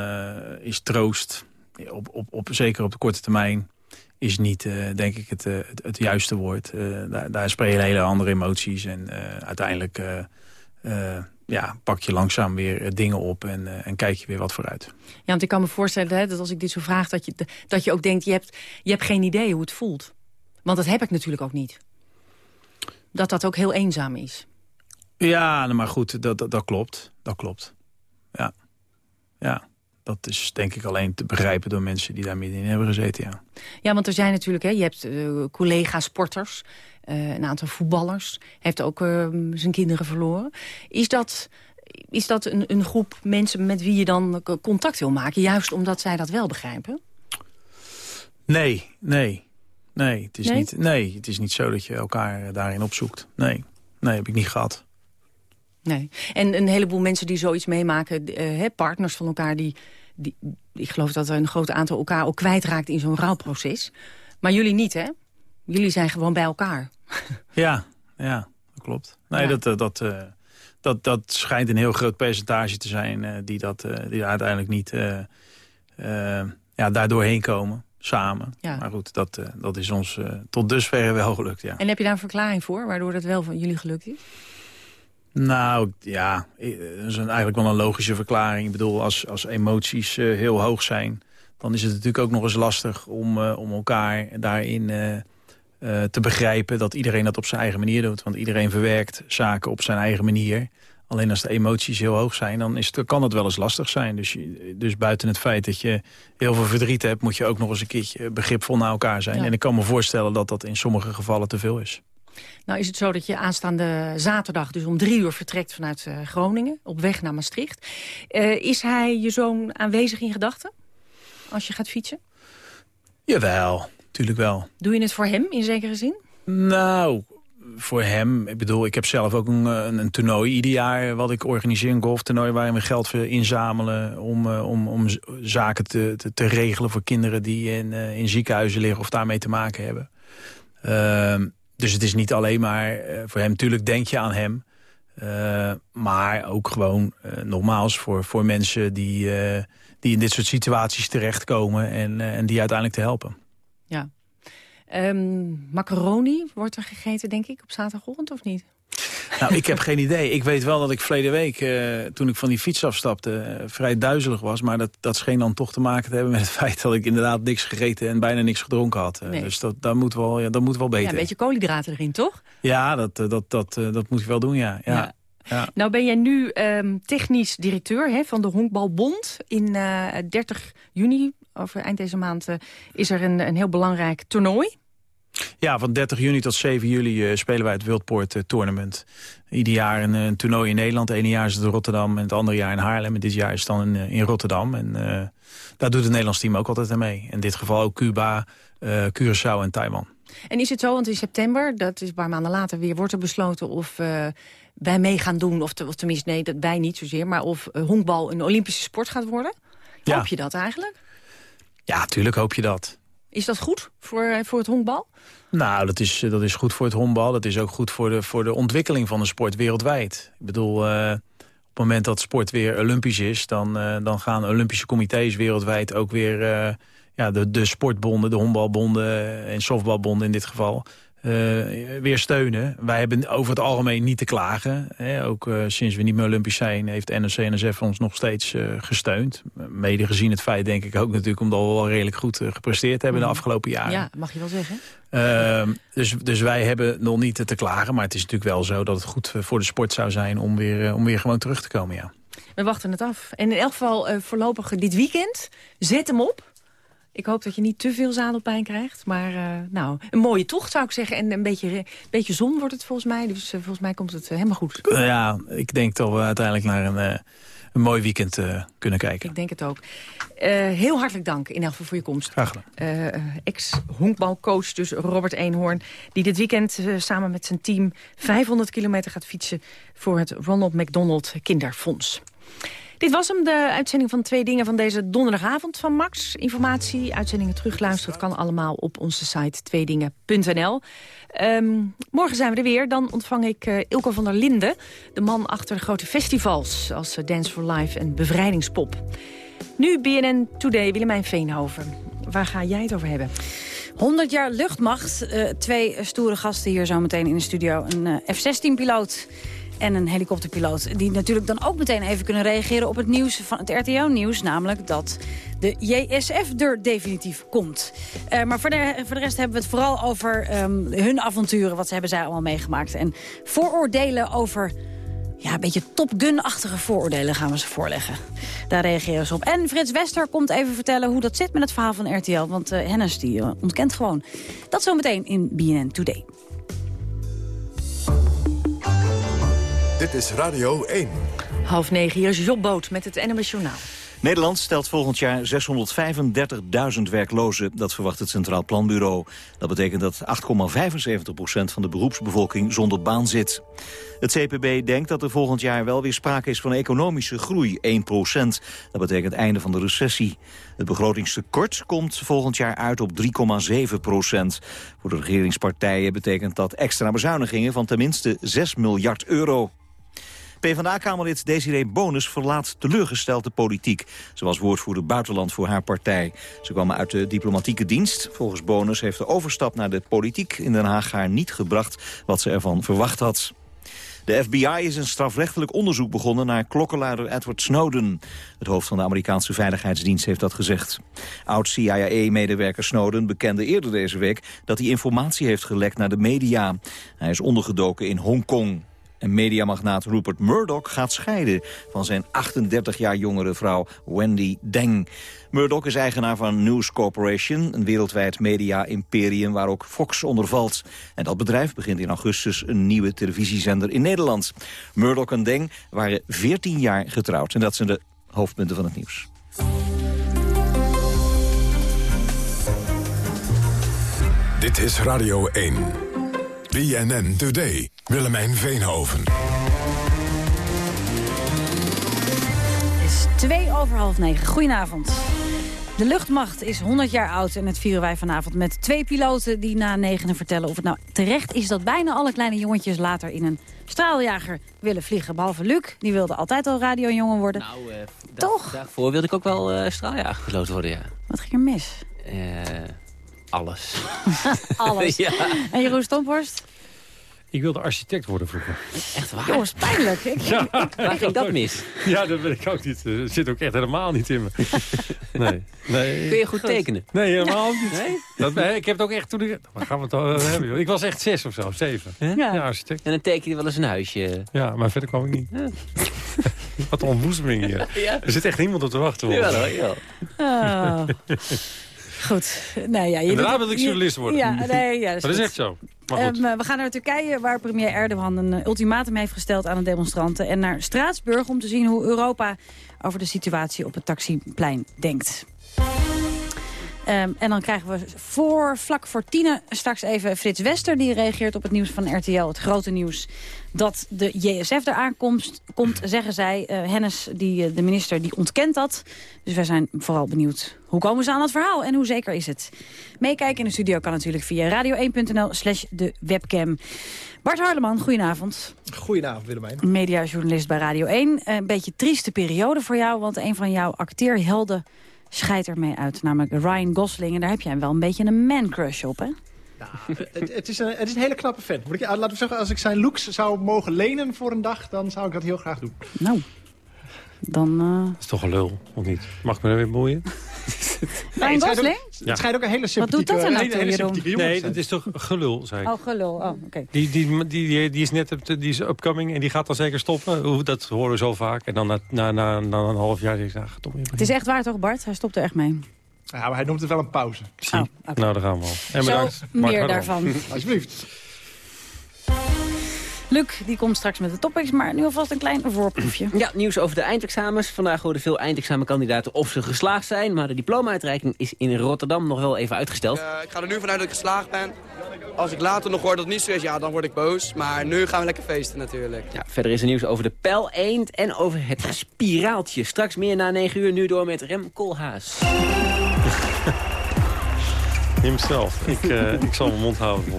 is troost, op, op, op, zeker op de korte termijn, is niet, denk ik, het, het, juiste woord. daar, daar spelen hele andere emoties en uiteindelijk ja, pak je langzaam weer dingen op en, en kijk je weer wat vooruit. Ja, want ik kan me voorstellen hè, dat als ik dit zo vraag, dat je, dat je ook denkt, je hebt, je hebt geen idee hoe het voelt. Want dat heb ik natuurlijk ook niet dat dat ook heel eenzaam is. Ja, nou, maar goed, dat, dat, dat klopt. Dat klopt. Ja. Ja. Dat is denk ik alleen te begrijpen door mensen die daar middenin hebben gezeten, ja. Ja, want er zijn natuurlijk, hè, je hebt uh, collega-sporters, uh, een aantal voetballers. heeft ook uh, zijn kinderen verloren. Is dat, is dat een, een groep mensen met wie je dan contact wil maken? Juist omdat zij dat wel begrijpen? Nee, nee. Nee het, is Niet, nee, het is niet zo dat je elkaar eh, daarin opzoekt. Nee, nee, heb ik niet gehad. Nee. En een heleboel mensen die zoiets meemaken, uh, partners van elkaar... Die, die, ik geloof dat er een groot aantal elkaar ook kwijtraakt in zo'n rouwproces. Maar jullie niet, hè? Jullie zijn gewoon bij elkaar. [LAUGHS] Ja, ja dat klopt. Nee, dat, eh, dat, dat, dat schijnt een heel groot percentage te zijn... die, dat, die uiteindelijk niet ja, daardoor heen komen samen. Ja. Maar goed, dat, uh, dat is ons uh, tot dusver wel gelukt, ja. En heb je daar een verklaring voor, waardoor dat wel van jullie gelukt is? Nou, ja, dat is een, eigenlijk wel een logische verklaring. Ik bedoel, als, als emoties heel hoog zijn... dan is het natuurlijk ook nog eens lastig om, om elkaar daarin te begrijpen... dat iedereen dat op zijn eigen manier doet. Want iedereen verwerkt zaken op zijn eigen manier... Alleen als de emoties heel hoog zijn, dan is het, kan het wel eens lastig zijn. Dus, dus buiten het feit dat je heel veel verdriet hebt... moet je ook nog eens een keertje begripvol naar elkaar zijn. En ik kan me voorstellen dat dat in sommige gevallen te veel is. Nou is het zo dat je aanstaande zaterdag dus om drie uur vertrekt vanuit uh, Groningen... op weg naar Maastricht. Uh, is hij je zoon aanwezig in gedachten als je gaat fietsen? Jawel, natuurlijk wel. Doe je het voor hem in zekere zin? Nou, voor hem, ik bedoel, ik heb zelf ook een, een, een, toernooi ieder jaar... wat ik organiseer, een golftoernooi waar we geld inzamelen... om, uh, om, om zaken te, te, te, regelen voor kinderen die in, uh, in ziekenhuizen liggen... of daarmee te maken hebben. Uh, dus het is niet alleen maar voor hem. Natuurlijk denk je aan hem. maar ook gewoon nogmaals voor, voor mensen die, die in dit soort situaties terechtkomen... en, en die uiteindelijk te helpen. Ja, Um, macaroni wordt er gegeten, denk ik, op zaterdagochtend, of niet? Nou, ik heb geen idee. Ik weet wel dat ik verleden week, uh, toen ik van die fiets afstapte, uh, vrij duizelig was. Maar dat, dat scheen dan toch te maken te hebben met het [LAUGHS] feit dat ik inderdaad niks gegeten en bijna niks gedronken had. Uh, Dus dat, dat, moet wel, ja, dat moet wel beter. Ja, een beetje koolhydraten erin, toch? Ja, dat, dat, dat, dat moet je wel doen, ja. ja. ja. Nou ben jij nu um, technisch directeur hè, van de Honkbalbond. In 30 juni, over eind deze maand, is er een, een heel belangrijk toernooi. Ja, van 30 juni tot 7 juli uh, spelen wij het Wildpoort uh, Tournament. Ieder jaar een, een, toernooi in Nederland. Het ene jaar is het in Rotterdam en het andere jaar in Haarlem. En dit jaar is het dan in, in Rotterdam. En daar doet het Nederlands team ook altijd aan mee. In dit geval ook Cuba, Curaçao en Taiwan. En is het zo, want in september, dat is een paar maanden later weer... wordt er besloten of wij mee gaan doen, of, te, of tenminste, nee, dat wij niet zozeer... maar of honkbal een Olympische sport gaat worden? Ja. Hoop je dat eigenlijk? Ja, tuurlijk hoop je dat. Is dat goed voor, voor het honkbal? Nou, dat is, dat is goed voor het honkbal. Dat is ook goed voor de, voor de ontwikkeling van de sport wereldwijd. Ik bedoel, uh, op het moment dat sport weer olympisch is... dan, dan gaan olympische comité's wereldwijd ook weer... Ja, de, de sportbonden, de honkbalbonden en softbalbonden in dit geval... weer steunen. Wij hebben over het algemeen niet te klagen. Hè. Ook sinds we niet meer Olympisch zijn heeft NOC-NSF ons nog steeds gesteund. Mede gezien het feit denk ik ook natuurlijk omdat we wel redelijk goed gepresteerd hebben de mhm. afgelopen jaren. Ja, mag je wel zeggen. Ehm, dus, dus wij hebben nog niet te klagen. Maar het is natuurlijk wel zo dat het goed voor de sport zou zijn om weer, om weer gewoon terug te komen, ja. We wachten het af. En in elk geval uh, voorlopig dit weekend. Zet hem op. Ik hoop dat je niet te veel zadelpijn krijgt. Maar uh, nou, een mooie tocht zou ik zeggen. En een beetje, beetje zon wordt het volgens mij. Dus uh, volgens mij komt het helemaal goed. Ja, ik denk dat we uiteindelijk naar een, een mooi weekend kunnen kijken. Ik denk het ook. heel hartelijk dank in elk geval voor je komst. Graag gedaan. Ex-honkbalcoach dus Robert Eenhoorn. Die dit weekend samen met zijn team 500 kilometer gaat fietsen... voor het Ronald McDonald Kinderfonds. Dit was hem, de uitzending van Twee Dingen van deze donderdagavond van Max. Informatie, uitzendingen terugluisteren, kan allemaal op onze site tweedingen.nl. Ehm, morgen zijn we er weer. Dan ontvang ik uh, Ilko van der Linden, de man achter grote festivals... als uh, Dance for Life en Bevrijdingspop. Nu BNN Today, Willemijn Veenhoven. Waar ga jij het over hebben? 100 jaar luchtmacht. Uh, twee stoere gasten hier zo meteen in de studio. Een F-16-piloot en een helikopterpiloot. Die natuurlijk dan ook meteen even kunnen reageren op het nieuws van het RTO-nieuws. Namelijk dat de JSF er definitief komt. Uh, maar voor de, voor de rest hebben we het vooral over um, hun avonturen. Wat ze hebben zij allemaal meegemaakt. En vooroordelen over ja, een beetje Top Gun-achtige vooroordelen gaan we ze voorleggen. Daar reageren ze op. En Frits Wester komt even vertellen hoe dat zit met het verhaal van RTL. Want uh, Hennis die uh, ontkent gewoon. Dat zometeen in BNN Today. Dit is Radio 1. Half negen, hier is Jobboot met het NMS Journaal. Nederland stelt volgend jaar 635.000 werklozen. Dat verwacht het Centraal Planbureau. Dat betekent dat 8,75% van de beroepsbevolking zonder baan zit. Het CPB denkt dat er volgend jaar wel weer sprake is van economische groei, 1% Dat betekent einde van de recessie. Het begrotingstekort komt volgend jaar uit op 3,7% Voor de regeringspartijen betekent dat extra bezuinigingen van tenminste 6 miljard euro. PvdA-kamerlid Desiree Bonus verlaat teleurgesteld de politiek. Was woordvoerder buitenland voor haar partij. Ze kwam uit de diplomatieke dienst. Volgens Bonus heeft de overstap naar de politiek in Den Haag haar niet gebracht wat ze ervan verwacht had. De FBI is een strafrechtelijk onderzoek begonnen naar klokkenluider Edward Snowden. Het hoofd van de Amerikaanse Veiligheidsdienst heeft dat gezegd. Oud-CIA-medewerker Snowden bekende eerder deze week dat hij informatie heeft gelekt naar de media. Hij is ondergedoken in Hongkong. En mediamagnaat Rupert Murdoch gaat scheiden van zijn 38 jaar jongere vrouw Wendy Deng. Murdoch is eigenaar van News Corporation, een wereldwijd media-imperium waar ook Fox onder valt. En dat bedrijf begint in augustus een nieuwe televisiezender in Nederland. Murdoch en Deng waren 14 jaar getrouwd. En dat zijn de hoofdpunten van het nieuws. Dit is Radio 1. BNN Today. Willemijn Veenhoven. Het is twee over half negen. Goedenavond. De luchtmacht is 100 jaar oud en het vieren wij vanavond met twee piloten die na negenen vertellen of het nou terecht is dat bijna alle kleine jongetjes later in een straaljager willen vliegen. Behalve Luc, die wilde altijd al radiojongen worden. Nou, uh, Toch? Daarvoor wilde ik ook wel uh, straaljagerpiloot worden, ja. Wat ging er mis? Uh, alles. [LAUGHS] alles. [LAUGHS] ja. En Jeroen Stomphorst? Ik wilde architect worden vroeger. Echt waar? Jongens, pijnlijk. Ik, ja, waar ging dat mis? Ja, dat weet ik ook niet. Dat zit ook echt helemaal niet in me. [LAUGHS] Nee. nee. Kun je goed tekenen? Nee, helemaal niet. Nee? Dat, ik heb het ook echt toen ik... Waar gaan we het al hebben? Ik was echt zes of zo, zeven. Ja, ja architect. En dan teken je wel eens een huisje. Ja, maar verder kwam ik niet. Ja. [LAUGHS] Wat een ontboezeming hier. [LAUGHS] Ja. Er zit echt niemand op te wachten. Hoor. Ja, ja. Oh. Goed. Nou ja, je daarna wil ik journalist worden. Ja, nee, ja, dat, is, dat is echt zo. Um, we gaan naar Turkije, waar premier Erdogan een uh, ultimatum heeft gesteld aan de demonstranten. En naar Straatsburg om te zien hoe Europa over de situatie op het taxiplein denkt. Um, en dan krijgen we voor, vlak voor tienen straks even Frits Wester. Die reageert op het nieuws van RTL, het grote nieuws dat de JSF eraan komt, komt zeggen zij. Uh, Hennis, die, uh, de minister, die ontkent dat. Dus wij zijn vooral benieuwd hoe komen ze aan het verhaal en hoe zeker is het. Meekijken in de studio kan natuurlijk via radio1.nl slash de webcam. Bart Harleman, goedenavond. Goedenavond, Willemijn. Mediajournalist bij Radio 1. Een beetje trieste periode voor jou, want een van jouw acteerhelden scheidt ermee uit. Namelijk Ryan Gosling. En daar heb jij wel een beetje een man-crush op, hè? het, het, is een, het is een hele knappe vent. Moet ik, laten we zeggen, als ik zijn looks zou mogen lenen voor een dag... dan zou ik dat heel graag doen. Nou, dan... Uh... Dat is toch een lul, of niet? Mag ik me er weer boeien? Ryan Gosling? Het schijnt ook een hele sympathieke, Wat doet dat dan hele, hele sympathieke jongen Nee, dat is toch gelul, zei ik. Oh, gelul. Oh, oké. Die, die, die, die is net up, die is upcoming en die gaat dan zeker stoppen. Hoe- Dat horen we zo vaak. En dan na, na, na, na een half jaar zeg ik, Tom, Het is echt waar toch, Bart? Hij stopt er echt mee. Ja, maar hij noemt het wel een pauze. Oh, Nou, daar gaan we al. En Zo, bedankt. Mark meer daarvan. Alsjeblieft. Luc, die komt straks met de topics, maar nu alvast een klein voorproefje. Ja, nieuws over de eindexamens. Vandaag hoorden veel eindexamenkandidaten of ze geslaagd zijn. Maar de diploma-uitreiking is in Rotterdam nog wel even uitgesteld. Eh, ik ga er nu vanuit dat ik geslaagd ben. Als ik later nog hoor dat het niet zo is, ja, dan word ik boos. Maar nu gaan we lekker feesten natuurlijk. Ja, verder is er nieuws over de pijl eend en over het spiraaltje. Straks meer na 9 uur, nu door met Rem Koolhaas. [LAUGHS] Neem zelf. Ik, eh, [LAUGHS] ik zal mijn mond houden.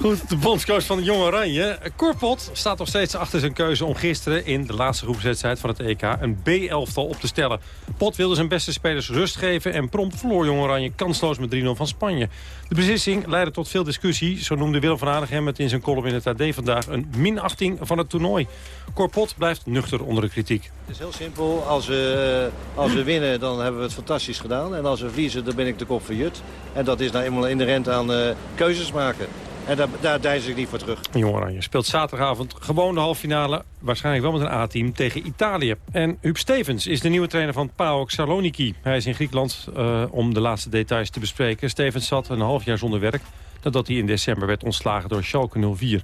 Goed, de bondscoach van de Jong Oranje. Korpot staat nog steeds achter zijn keuze om gisteren... in de laatste groepswedstrijd van het EK een B-elftal op te stellen. Pot wilde zijn beste spelers rust geven... en prompt verloor Jong Oranje kansloos met 3-0 van Spanje. De beslissing leidde tot veel discussie. Zo noemde Willem van Aardigem het in zijn column in het AD vandaag... een minachting van het toernooi. Korpot blijft nuchter onder de kritiek. Het is heel simpel. Als we, als we winnen, dan hebben we het fantastisch gedaan. En als we verliezen, dan ben ik de kop van Jut. Dat is nou eenmaal inherent aan eh, keuzes maken. En daar, daar deinsde ik niet voor terug. Jong Oranje speelt zaterdagavond gewoon de halve finale. Waarschijnlijk wel met een A-team tegen Italië. En Huub Stevens is de nieuwe trainer van PAOK Saloniki. Hij is in Griekenland eh, om de laatste details te bespreken. Stevens zat een half jaar zonder werk... nadat hij in december werd ontslagen door Schalke 04.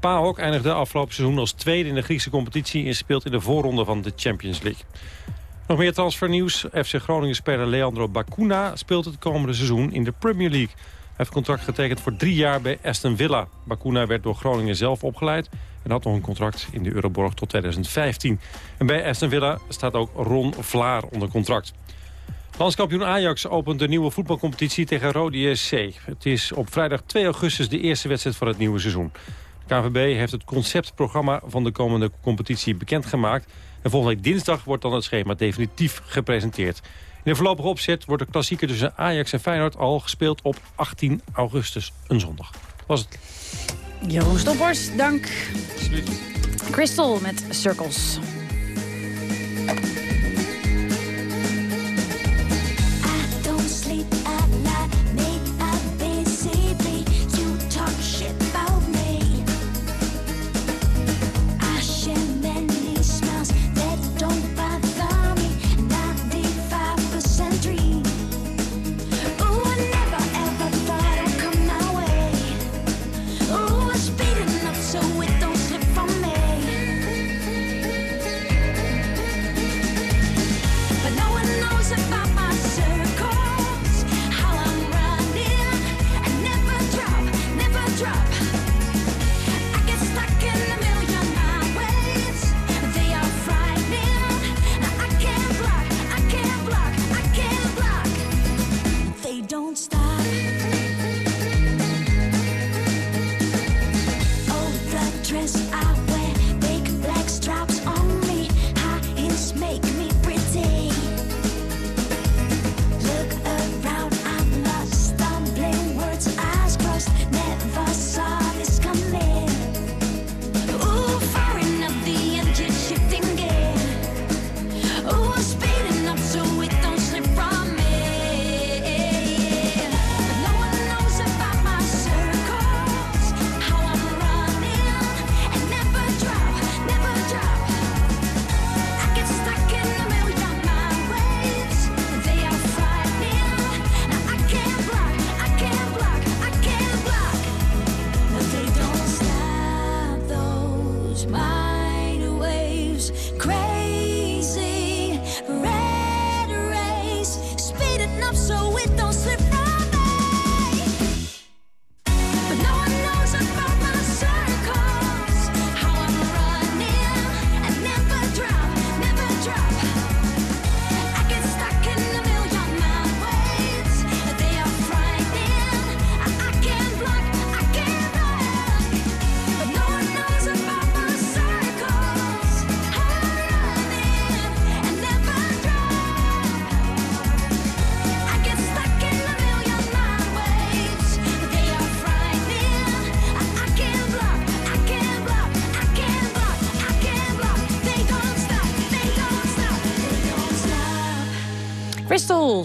PAOK eindigde afgelopen seizoen als tweede in de Griekse competitie... en speelt in de voorronde van de Champions League. Nog meer transfernieuws. FC Groningen-speler Leandro Bacuna speelt het komende seizoen in de Premier League. Hij heeft contract getekend voor drie jaar bij Aston Villa. Bacuna werd door Groningen zelf opgeleid... en had nog een contract in de Euroborg tot 2015. En bij Aston Villa staat ook Ron Vlaar onder contract. Landskampioen Ajax opent de nieuwe voetbalcompetitie tegen Rode JSC. Het is op vrijdag 2 augustus de eerste wedstrijd van het nieuwe seizoen. De KNVB heeft het conceptprogramma van de komende competitie bekendgemaakt. En volgende week dinsdag wordt dan het schema definitief gepresenteerd. In de voorlopige opzet wordt de klassieker tussen Ajax en Feyenoord al gespeeld op 18 augustus, een zondag. Was het. Jeroen Stoppers, dank. Crystal met Circles.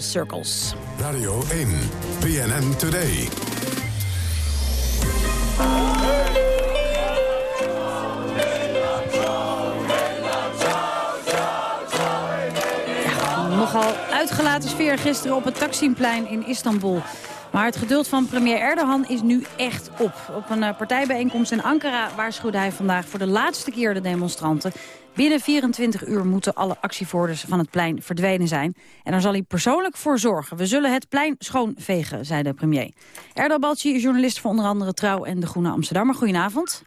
Circles. Radio 1, BNN Today. Nogal uitgelaten sfeer gisteren op het Taksimplein in Istanbul. Maar het geduld van premier Erdogan is nu echt op. Op een eh, partijbijeenkomst in Ankara waarschuwde hij vandaag voor de laatste keer de demonstranten. Binnen 24 uur moeten alle actievoerders van het plein verdwenen zijn. En daar zal hij persoonlijk voor zorgen. We zullen het plein schoonvegen, zei de premier. Erdal Balci is journalist voor onder andere Trouw en De Groene Amsterdammer. Goedenavond.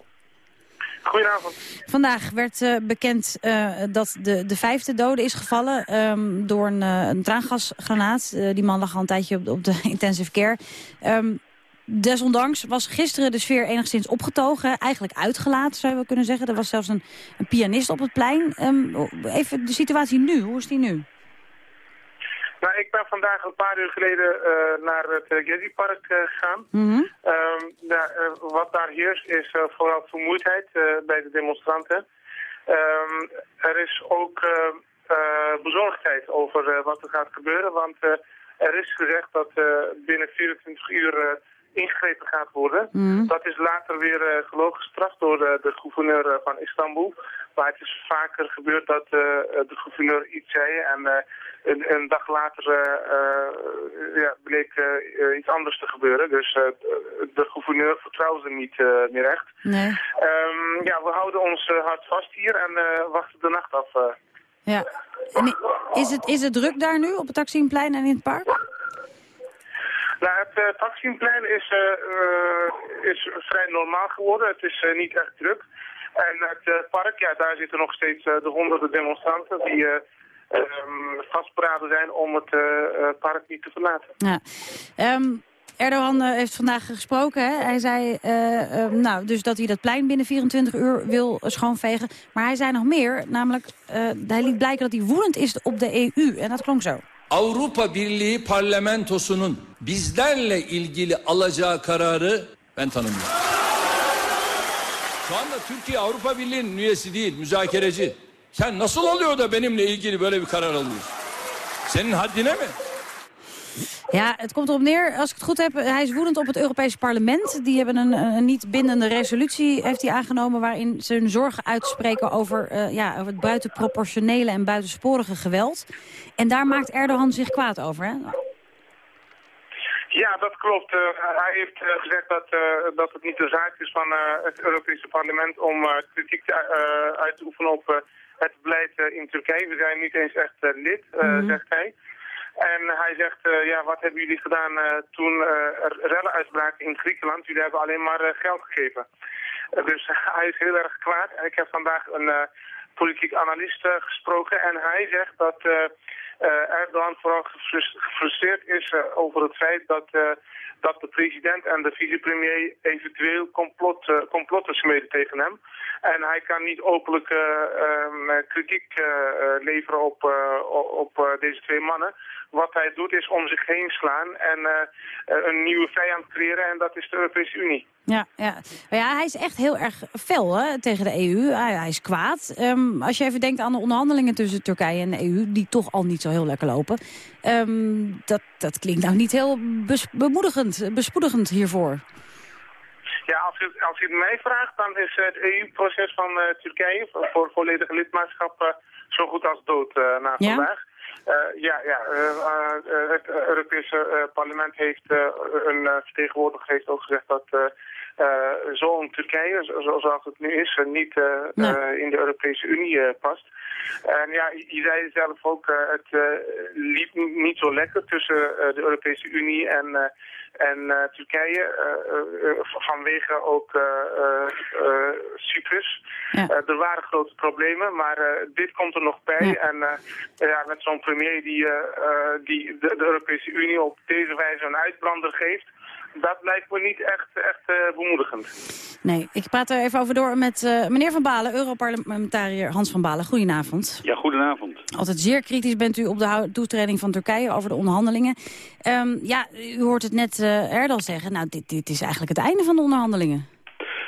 Goedenavond. Vandaag werd eh, bekend eh, dat de, de vijfde dode is gevallen ehm, door een, eh, een traangasgranaat. Die man lag al een tijdje op, op de [LAUGHS] intensive care. Ehm, desondanks was gisteren de sfeer enigszins opgetogen. Eigenlijk uitgelaten, zou je wel kunnen zeggen. Er was zelfs een, een pianist op het plein. Ehm, even de situatie nu, hoe is die nu? Nou, ik ben vandaag een paar uur geleden eh, naar het uh, Gezi-park eh, gegaan. Ehm, daar, eh, wat daar heerst is vooral vermoeidheid bij de demonstranten. Ehm, er is ook bezorgdheid over wat er gaat gebeuren, want er is gezegd dat binnen 24 uur ingegrepen gaat worden. Dat is later weer uh, geloof gestraft door de, de gouverneur eh, van Istanbul. Maar het is vaker gebeurd dat eh, de gouverneur iets zei en eh, een, een dag later eh, eh, ja, bleek eh, eh, iets anders te gebeuren. Dus eh, de gouverneur vertrouwde niet eh, meer echt. Nee. Ehm, ja, we houden ons eh, hard vast hier en eh, wachten de nacht af. eh. Ja. En is, het, is het druk daar nu op het Taksimplein en in het park? Nou, het uh, is, eh, eh, is vrij normaal geworden. Het is niet echt druk. En het park, ja, daar zitten nog steeds de honderden demonstranten die ehm, vastberaden zijn om het park niet te verlaten. Ja. Ehm, Erdogan heeft vandaag gesproken. Hè? Hij zei eh, eh, nou, dus dat hij dat plein binnen 24 uur wil schoonvegen. Maar hij zei nog meer, namelijk hij liet blijken dat hij woedend is op de EU. En dat klonk zo. Avrupa Birliği parlamentosunun bizlerle ilgili alacağı kararı ben tanımıyorum. Şu anda Türkiye Avrupa Birliği'nin üyesi değil, müzakereci. Sen nasıl oluyor da benimle ilgili böyle bir karar alıyorsun? Senin haddine mi? Ja, het komt erop neer, als ik het goed heb, hij is woedend op het Europese parlement. Die hebben een, een niet bindende resolutie heeft hij aangenomen... waarin ze hun zorgen uitspreken over, eh, ja, over het buitenproportionele en buitensporige geweld. En daar maakt Erdogan zich kwaad over, hè? Ja, dat klopt. Eh, hij heeft eh, gezegd dat, eh, dat het niet de zaak is van eh, het Europese parlement om eh, kritiek te, eh, uit te oefenen op eh, het beleid eh, in Turkije. We zijn niet eens echt eh, lid, eh, zegt hij. En hij zegt, eh, ja, wat hebben jullie gedaan eh, toen eh, er rellen in Griekenland? Jullie hebben alleen maar geld gegeven. Dus [LAUGHS] hij is heel erg kwaad. En ik heb vandaag een politiek analist gesproken en hij zegt dat Erdogan vooral gefrus- gefrustreerd is over het feit dat, dat de president en de vicepremier eventueel complot, complotten smeden tegen hem. En hij kan niet openlijk eh, ehm, eh, kritiek leveren op, op deze twee mannen. Wat hij doet is om zich heen slaan en eh, eh, een nieuwe vijand creëren en dat is de Europese Unie. Ja, ja. Maar ja, hij is echt heel erg fel hè, tegen de EU. Hij, hij is kwaad. Ehm, als je even denkt aan de onderhandelingen tussen Turkije en de EU... die toch al niet zo heel lekker lopen. ehm, dat, dat klinkt nou niet heel bes- bemoedigend, bespoedigend hiervoor. Ja, als u, als u het mij vraagt, dan is het EU-proces van eh, Turkije voor, voor volledige lidmaatschap zo goed als dood na Ja? vandaag. Eh, ja, ja eh, het Europese parlement heeft, een uh, vertegenwoordiger heeft ook gezegd dat zo'n Turkije, zo- zo- zoals het nu is, eh, niet eh, eh, in de Europese Unie eh, past. En ja, je zei zelf ook, eh, het eh, liep niet- zo lekker tussen eh, de Europese Unie en, eh, en eh, Turkije. eh, eh, eh, vanwege ook eh, eh, eh, Cyprus. Eh, er waren grote problemen, maar eh, dit komt er nog bij. En eh, ja, met zo'n premier die, eh, eh, die de, de Europese Unie op deze wijze een uitbrander geeft... Dat lijkt me niet echt, echt eh, bemoedigend. Nee, ik praat er even over door met eh, meneer Van Balen, Europarlementariër Hans van Balen. Goedenavond. Ja, goedenavond. Altijd zeer kritisch bent u op de toetreding van Turkije over de onderhandelingen. Ehm, ja, u hoort het net eh Erdal zeggen. Nou, dit, dit is eigenlijk het einde van de onderhandelingen.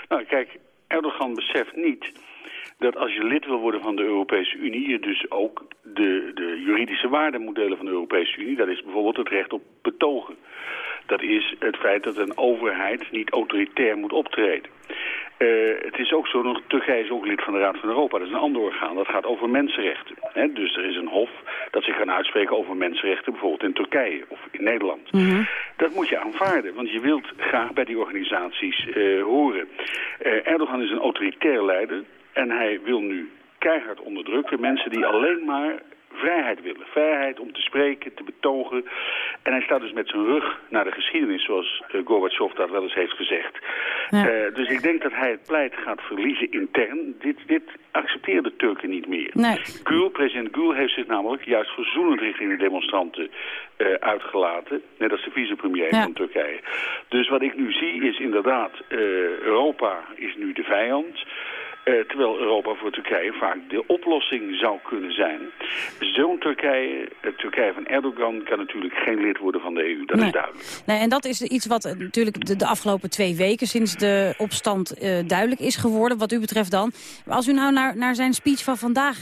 Nou, kijk, Erdogan beseft niet dat als je lid wil worden van de Europese Unie... je dus ook de, de juridische waarden moet delen van de Europese Unie. Dat is bijvoorbeeld het recht op betogen. Dat is het feit dat een overheid niet autoritair moet optreden. Eh, het is ook zo, nog Turkije is ook lid van de Raad van Europa. Dat is een ander orgaan, dat gaat over mensenrechten. Hè? Dus er is een hof dat zich kan uitspreken over mensenrechten... bijvoorbeeld in Turkije of in Nederland. Dat moet je aanvaarden, want je wilt graag bij die organisaties eh, horen. Eh, Erdogan is een autoritair leider en hij wil nu keihard onderdrukken... mensen die alleen maar vrijheid willen. Vrijheid om te spreken, te betogen. En hij staat dus met zijn rug naar de geschiedenis, zoals uh, Gorbachev dat wel eens heeft gezegd. Eh, dus ik denk dat hij het pleit gaat verliezen intern. Dit, dit accepteren de Turken niet meer. Nee. Gül, president Gül heeft zich namelijk juist verzoenend richting de demonstranten eh, uitgelaten. Net als de vicepremier Ja. van Turkije. Dus wat ik nu zie is inderdaad, Europa is nu de vijand. Eh, terwijl Europa voor Turkije vaak de oplossing zou kunnen zijn. Zo'n Turkije, het Turkije van Erdogan, kan natuurlijk geen lid worden van de EU. Dat Nee. is duidelijk. Nee, en dat is iets wat eh, natuurlijk de, de afgelopen twee weken... sinds de opstand eh, duidelijk is geworden, wat u betreft dan. Maar als u nou naar, naar zijn speech van vandaag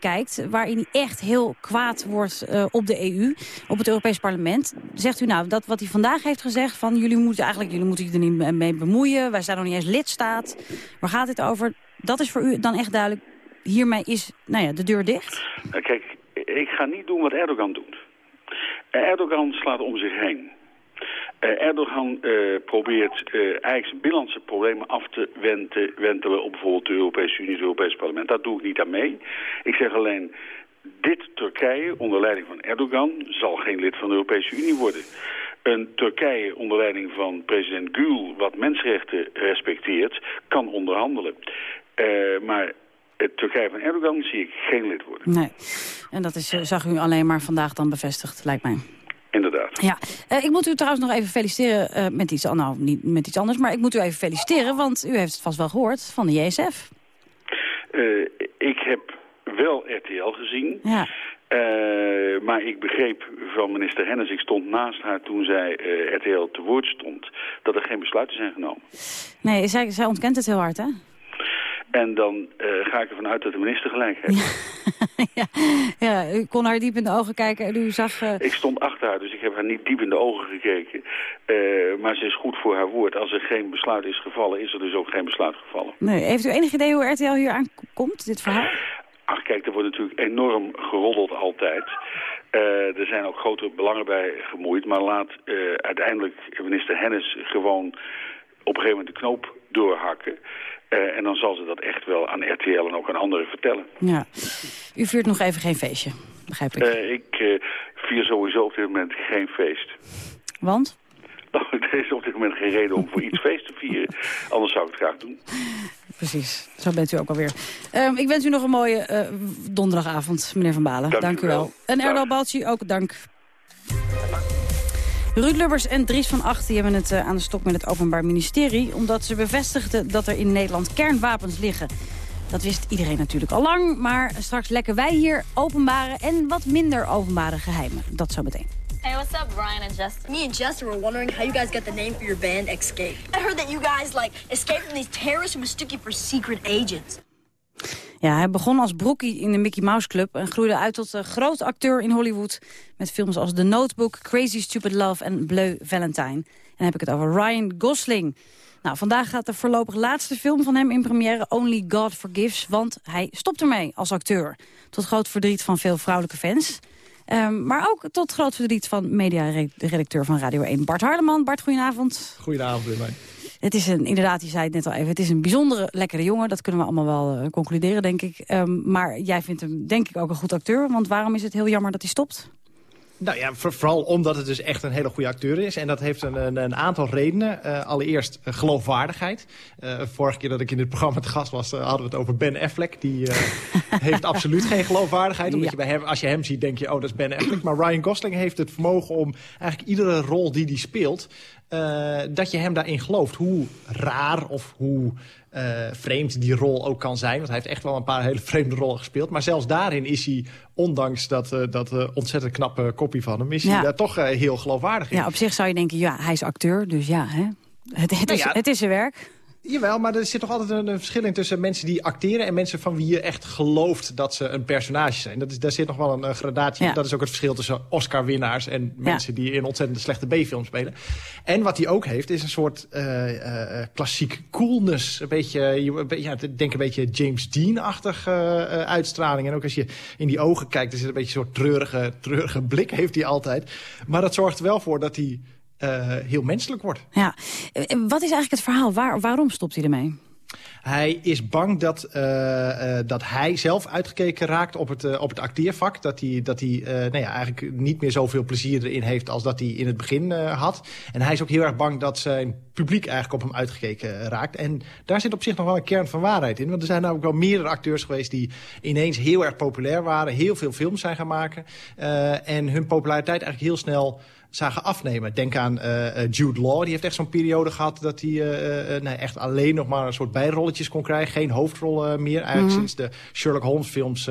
kijkt... waarin hij echt heel kwaad wordt eh, op de EU, op het Europees Parlement... zegt u nou dat wat hij vandaag heeft gezegd... van jullie moeten eigenlijk jullie moeten je er niet mee bemoeien... wij zijn nog niet eens lidstaat, waar gaat dit over? Dat is voor u dan echt duidelijk, hiermee is nou ja, de deur dicht? Nou, kijk, ik ga niet doen wat Erdogan doet. Eh, Erdogan slaat om zich heen. Eh, Erdogan eh, probeert eh, eigenlijk zijn binnenlandse problemen af te wenten, wentelen op bijvoorbeeld de Europese Unie, het Europese parlement. Daar doe ik niet aan mee. Ik zeg alleen, dit Turkije onder leiding van Erdogan zal geen lid van de Europese Unie worden. Een Turkije onder leiding van president Gül, wat mensenrechten respecteert, kan onderhandelen. Eh, maar het Turkije van Erdogan zie ik geen lid worden. Nee. En dat is, eh, zag u alleen maar vandaag dan bevestigd, lijkt mij. Inderdaad. Ja, eh, ik moet u trouwens nog even feliciteren met iets, nou, niet met iets anders, maar ik moet u even feliciteren, want u heeft het vast wel gehoord van de JSF. Ik heb wel RTL gezien. Ja. Maar ik begreep van minister Hennis, ik stond naast haar toen zij RTL te woord stond, dat er geen besluiten zijn genomen. Nee, zij, zij ontkent het heel hard, hè? En dan eh, ga ik ervan uit dat de minister gelijk heeft. [LAUGHS] Ja, u kon haar diep in de ogen kijken en u zag... eh, Ik stond achter haar, dus ik heb haar niet diep in de ogen gekeken. Eh, maar ze is goed voor haar woord. Als er geen besluit is gevallen, is er dus ook geen besluit gevallen. nee, heeft u enig idee hoe RTL hier aankomt, dit verhaal? Ach kijk, er wordt natuurlijk enorm geroddeld altijd. Er zijn ook grote belangen bij gemoeid. Maar laat uiteindelijk minister Hennis gewoon op een gegeven moment de knoop doorhakken. Eh, en dan zal ze dat echt wel aan RTL en ook aan anderen vertellen. Ja. U viert nog even geen feestje, begrijp ik. Eh, ik eh, vier sowieso op dit moment geen feest. Want? Nou, [LAUGHS] er is op dit moment geen reden om voor iets feest te vieren. Anders zou ik het graag doen. Precies, zo bent u ook alweer. Ehm, ik wens u nog een mooie donderdagavond, meneer Van Balen. Dank u u wel. wel. En. Erdal Balci, ook dank. Ruud Lubbers en Dries van Acht die hebben het eh, aan de stok met het Openbaar Ministerie... omdat ze bevestigden dat er in Nederland kernwapens liggen. Dat wist iedereen natuurlijk al lang, maar straks lekken wij hier openbare en wat minder openbare geheimen. Dat zo meteen. Hey, what's up, Brian and Justin? Me and Justin were wondering how you guys got the name for your band, Escape. I heard that you guys, like, escaped from these terrorists who mistook you for secret agents. Ja, hij begon als broekie in de Mickey Mouse Club... en groeide uit tot een groot acteur in Hollywood... met films als The Notebook, Crazy Stupid Love en Bleu Valentine. En dan heb ik het over Ryan Gosling. Nou, vandaag gaat de voorlopig laatste film van hem in première... Only God Forgives, want hij stopt ermee als acteur. Tot groot verdriet van veel vrouwelijke fans... Ehm, maar ook tot groot verdriet van mediaredacteur van Radio 1, Bart Hardeman. Bart, goedenavond. Goedenavond, Willemijn. Het is een, inderdaad, je zei het net al even, het is een bijzondere, lekkere jongen. Dat kunnen we allemaal wel eh, concluderen, denk ik. Ehm, maar jij vindt hem, denk ik, ook een goed acteur. Want waarom is het heel jammer dat hij stopt? Nou ja, voor- vooral omdat het dus echt een hele goede acteur is. En dat heeft een, een, een aantal redenen. Eh, allereerst eh, geloofwaardigheid. Eh, vorige keer dat ik in dit programma te gast was, hadden we het over Ben Affleck. Die [LAUGHS] heeft absoluut geen geloofwaardigheid. Omdat je bij hem, als je hem ziet, denk je, oh, dat is Ben Affleck. Maar Ryan Gosling heeft het vermogen om eigenlijk iedere rol die hij speelt... dat je hem daarin gelooft. Hoe raar of hoe eh, vreemd die rol ook kan zijn. Want hij heeft echt wel een paar hele vreemde rollen gespeeld. Maar zelfs daarin is hij, ondanks dat, eh, dat eh, ontzettend knappe kopie van hem... is Ja. hij daar toch heel geloofwaardig in. Ja, op zich zou je denken, ja, hij is acteur, dus ja, hè? Het, het, Nou is, ja. het is zijn werk. Jawel, maar er zit toch altijd een, een verschil in tussen mensen die acteren... en mensen van wie je echt gelooft dat ze een personage zijn. Dat is, daar zit nog wel een, eh, gradatie. Ja. Dat is ook het verschil tussen Oscar-winnaars... en mensen die in ontzettend slechte B-films spelen. En wat hij ook heeft, is een soort eh, klassiek coolness. Een beetje, je- een beetje, ja, denk een beetje James Dean-achtige eh, uitstraling. En ook als je in die ogen kijkt, er zit een beetje een soort treurige, treurige blik heeft hij altijd. Maar dat zorgt er wel voor dat hij eh, heel menselijk wordt. Ja. Eh, Wat is eigenlijk het verhaal? Waar, waarom stopt hij ermee? Hij is bang dat, eh, eh, dat hij zelf uitgekeken raakt op het, eh, op het acteervak. Dat hij, dat hij eh, nou ja, eigenlijk niet meer zoveel plezier erin heeft als dat hij in het begin eh, had. En hij is ook heel erg bang dat zijn publiek eigenlijk op hem uitgekeken raakt. En daar zit op zich nog wel een kern van waarheid in. Want er zijn namelijk wel meerdere acteurs geweest die ineens heel erg populair waren. Heel veel films zijn gaan maken. eh, en hun populariteit eigenlijk heel snel zagen afnemen. Denk aan eh, eh, Jude Law, die heeft echt zo'n periode gehad... dat hij eh, nee, echt alleen nog maar een soort bijrolletjes kon krijgen. Geen hoofdrol eh, meer. Eigenlijk Mhm. sinds de Sherlock Holmes films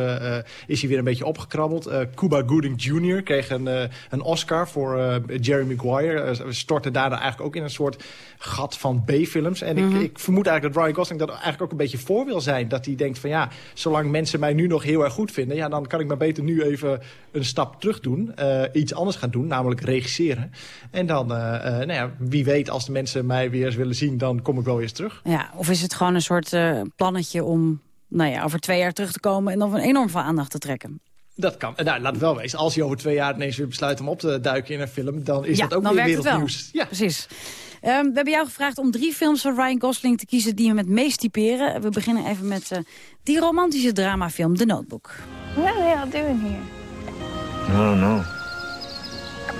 is hij weer een beetje opgekrabbeld. Cuba Gooding Jr. kreeg een, een Oscar voor Jerry Maguire. Eh, stortte daarna eigenlijk ook in een soort gat van B-films. En Mhm. ik, ik vermoed eigenlijk dat Ryan Gosling dat eigenlijk ook een beetje voor wil zijn. Dat hij denkt van ja, zolang mensen mij nu nog heel erg goed vinden... Ja, dan kan ik maar beter nu even een stap terug doen. iets anders gaan doen, namelijk regisseren. En dan, eh, eh, nou ja, wie weet, als de mensen mij weer eens willen zien... dan kom ik wel eens terug. Ja, of is het gewoon een soort eh, plannetje om nou ja, over twee jaar terug te komen... en dan van enorm veel aandacht te trekken? Dat kan. Nou, laat het wel wezen. Als je over twee jaar ineens weer besluit om op te duiken in een film... dan is ja, dat ook dan weer werkt het wel. wereldnieuws. Ja. Precies. Ehm, we hebben jou gevraagd om drie films van Ryan Gosling te kiezen... die hem het meest typeren. We beginnen even met eh, die romantische dramafilm The Notebook. What are they all doing here? I don't know.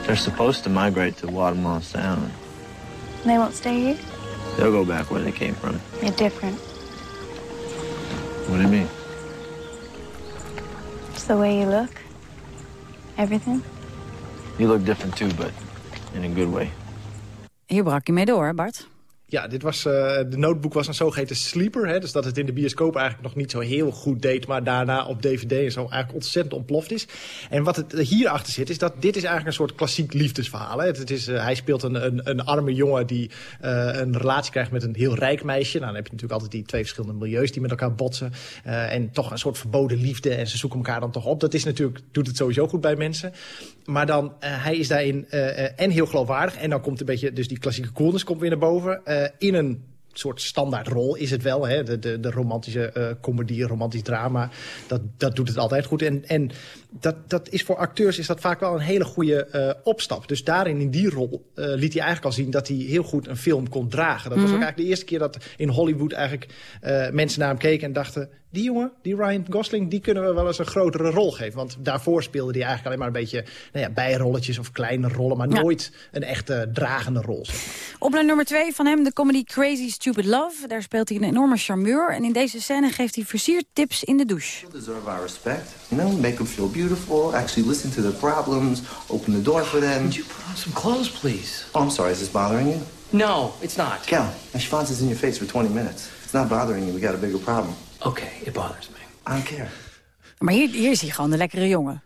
They're supposed to migrate to Guatemala Sound. They won't stay here? They'll go back where they came from. You're different. What do you mean? It's the way you look. Everything. You look different too, but in a good way. Hier brak je mee door, Bart. Ja, dit was, eh, de notebook was een zogeheten sleeper. Hè, dus dat het in de bioscoop eigenlijk nog niet zo heel goed deed... maar daarna op DVD en zo eigenlijk ontzettend ontploft is. En wat het hierachter zit, is dat dit is eigenlijk een soort klassiek liefdesverhaal. Hè. Het, is, eh, hij speelt een, een, een arme jongen die eh, een relatie krijgt met een heel rijk meisje. Nou, dan heb je natuurlijk altijd die twee verschillende milieus die met elkaar botsen. En toch een soort verboden liefde en ze zoeken elkaar dan toch op. Dat is natuurlijk, doet het sowieso goed bij mensen. Maar dan, hij is daarin en heel geloofwaardig. En dan komt een beetje, dus die klassieke coolness komt weer naar boven. Eh, in een soort standaardrol is het wel. Hè? De, de, de romantische eh comedie, romantisch drama. Dat, dat doet het altijd goed. En, en dat, dat is voor acteurs is dat vaak wel een hele goede eh, opstap. Dus daarin, in die rol, eh, liet hij eigenlijk al zien... dat hij heel goed een film kon dragen. Dat was Mhm. ook eigenlijk de eerste keer dat in Hollywood... eigenlijk eh, mensen naar hem keken en dachten... die jongen, die Ryan Gosling, die kunnen we wel eens een grotere rol geven. Want daarvoor speelde hij eigenlijk alleen maar een beetje... Nou ja, bijrolletjes of kleine rollen, maar Ja. nooit een echte dragende rol. Op naar nummer twee van hem, de comedy Crazy Stupid Love. Daar speelt hij een enorme charmeur. En in deze scène geeft hij versiertips in de douche. deserve our respect. You know, make them feel beautiful, actually listen to their problems, open the door for them. Would you put on some clothes, please? Oh, I'm sorry, is this bothering you? No, it's not. Cal, and Schwanz is in your face for 20 minutes. It's not bothering you, we got a bigger problem. Okay, it bothers me. I don't care. Maar hier, hier is hij gewoon de lekkere jongen.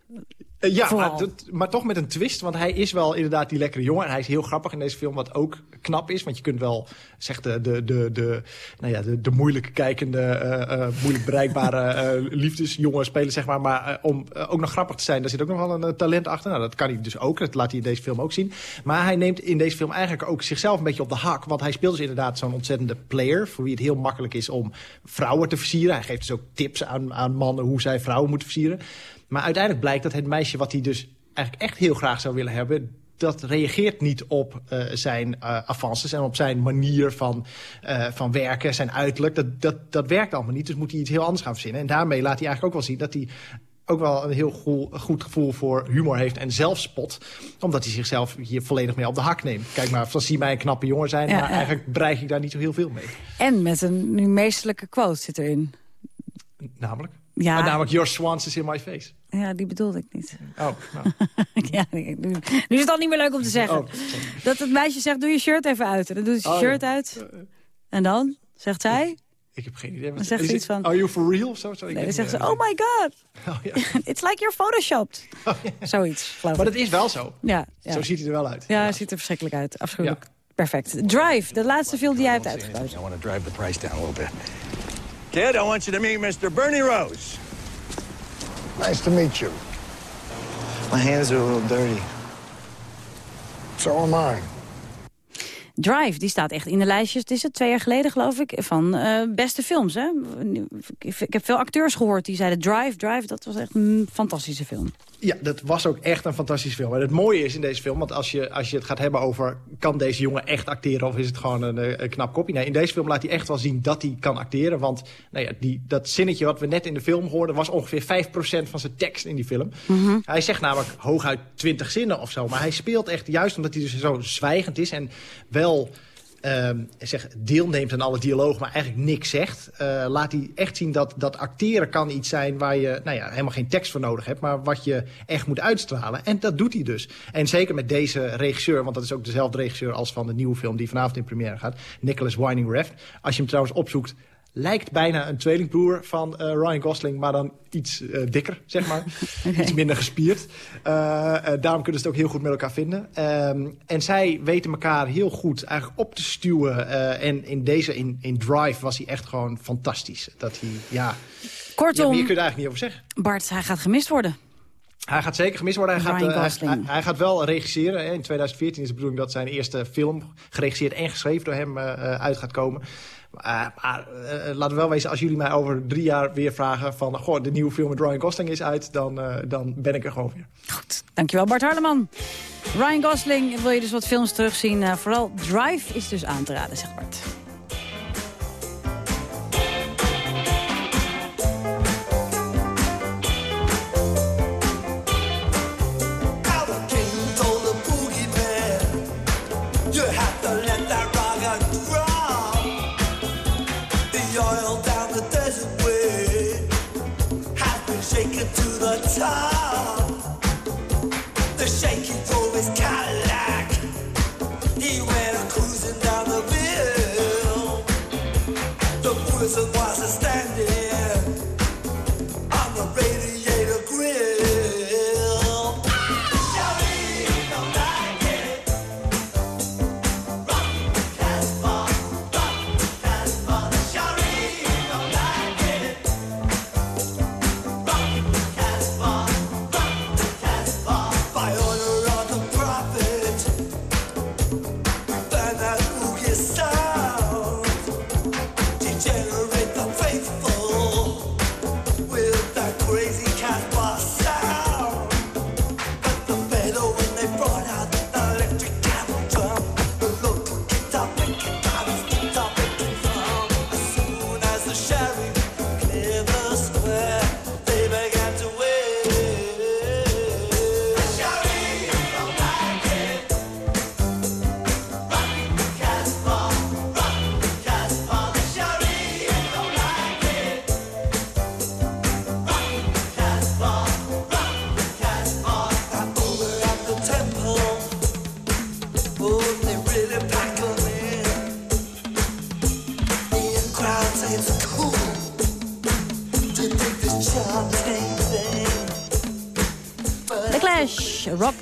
Eh, ja, maar, dat- maar toch met een twist. Want hij is wel inderdaad die lekkere jongen. En hij is heel grappig in deze film, wat ook knap is. Want je kunt wel, zegt de, de, de, de, nou ja, de, de moeilijk kijkende, eh, eh, moeilijk bereikbare [LAUGHS] eh, liefdesjongen spelen, zeg maar. Maar om ook nog grappig te zijn, daar zit ook nog wel een talent achter. Nou, dat kan hij dus ook. Dat laat hij in deze film ook zien. Maar hij neemt in deze film eigenlijk ook zichzelf een beetje op de hak. Want hij speelt dus inderdaad zo'n ontzettende player. Voor wie het heel makkelijk is om vrouwen te versieren. Hij geeft dus ook tips aan, aan mannen hoe zij vrouwen moeten versieren. Maar uiteindelijk blijkt dat het meisje wat hij dus eigenlijk echt heel graag zou willen hebben... dat reageert niet op eh, zijn eh avances en op zijn manier van, eh, van werken, zijn uiterlijk. Dat, dat, dat werkt allemaal niet, dus moet hij iets heel anders gaan verzinnen. En daarmee laat hij eigenlijk ook wel zien dat hij ook wel een heel goe- goed gevoel voor humor heeft en zelfspot. Omdat hij zichzelf hier volledig mee op de hak neemt. Kijk maar, van zie mij een knappe jongen zijn, Ja, maar ja. eigenlijk bereik ik daar niet zo heel veel mee. En met een nu meesterlijke quote zit erin. Namelijk? Ja. Ah, namelijk, your swans is in my face. Ja, die bedoelde ik niet. Oh, nou. [LAUGHS] ja, nu, nu is het al niet meer leuk om te zeggen. Oh, dat het meisje zegt, doe je shirt even uit. En dan doet ze Oh, shirt ja. uit. En dan zegt zij... Ik heb geen idee. Dan zegt ze iets van... Are you for real? of Zo, Nee, dan zegt ze, oh my god. [LAUGHS] Oh, [LAUGHS] It's like you're photoshopped. Zoiets, geloof Maar ik. dat is wel zo. Ja, ja. Zo ziet hij er wel uit. Ja, hij ziet er verschrikkelijk uit. Afschuwelijk. Perfect. Drive, de laatste film die jij hebt uitgekozen. I want to drive the price down a little bit. Kid, I want you to meet Mr. Bernie Rose. Nice to meet you. My hands are a little dirty. So am I. Drive, die staat echt in de lijstjes. Het is het twee jaar geleden, geloof ik, van eh, beste films. Hè? Ik, ik heb veel acteurs gehoord die zeiden Drive, Drive. Dat was echt een fantastische film. Ja, dat was ook echt een fantastische film. En het mooie is in deze film, want als je, als je het gaat hebben over... kan deze jongen echt acteren of is het gewoon een, eh, een knap kopje? Nee, in deze film laat hij echt wel zien dat hij kan acteren. Want nou ja, die, dat zinnetje wat we net in de film hoorden... was ongeveer 5% van zijn tekst in die film. Hij zegt namelijk hooguit 20 zinnen of zo. Maar hij speelt echt, juist omdat hij dus zo zwijgend is... en wel ehm, zeg, deelneemt aan alle dialoog, maar eigenlijk niks zegt... eh, laat hij echt zien dat, dat acteren kan iets zijn waar je nou ja, helemaal geen tekst voor nodig hebt... maar wat je echt moet uitstralen. En dat doet hij dus. En zeker met deze regisseur, want dat is ook dezelfde regisseur... als van de nieuwe film die vanavond in première gaat, Nicholas Winding Refn. Als je hem trouwens opzoekt, lijkt bijna een tweelingbroer van eh, Ryan Gosling... maar dan iets eh, dikker, zeg maar. [LAUGHS] Iets minder gespierd. Eh, daarom kunnen ze het ook heel goed met elkaar vinden. Ehm, en zij weten elkaar heel goed eigenlijk op te stuwen. en in deze, in, in Drive, was hij echt gewoon fantastisch. Dat hij, ja... Kortom- Ja, meer kun je eigenlijk niet over zeggen. Bart, hij gaat gemist worden. Hij gaat zeker gemist worden. Hij gaat, hij, hij- gaat wel regisseren. hè. In 2014 is de bedoeling dat zijn eerste film... geregisseerd en geschreven door hem uit gaat komen. Maar, maar eh, laten we wel wezen, als jullie mij over drie jaar weer vragen... van, goh, de nieuwe film met Ryan Gosling is uit... dan, eh, dan ben ik er gewoon weer. Dankjewel, Bart Harleman. Ryan Gosling, wil je dus wat films terugzien? Eh, vooral Drive is dus aan te raden, zegt Bart. The top.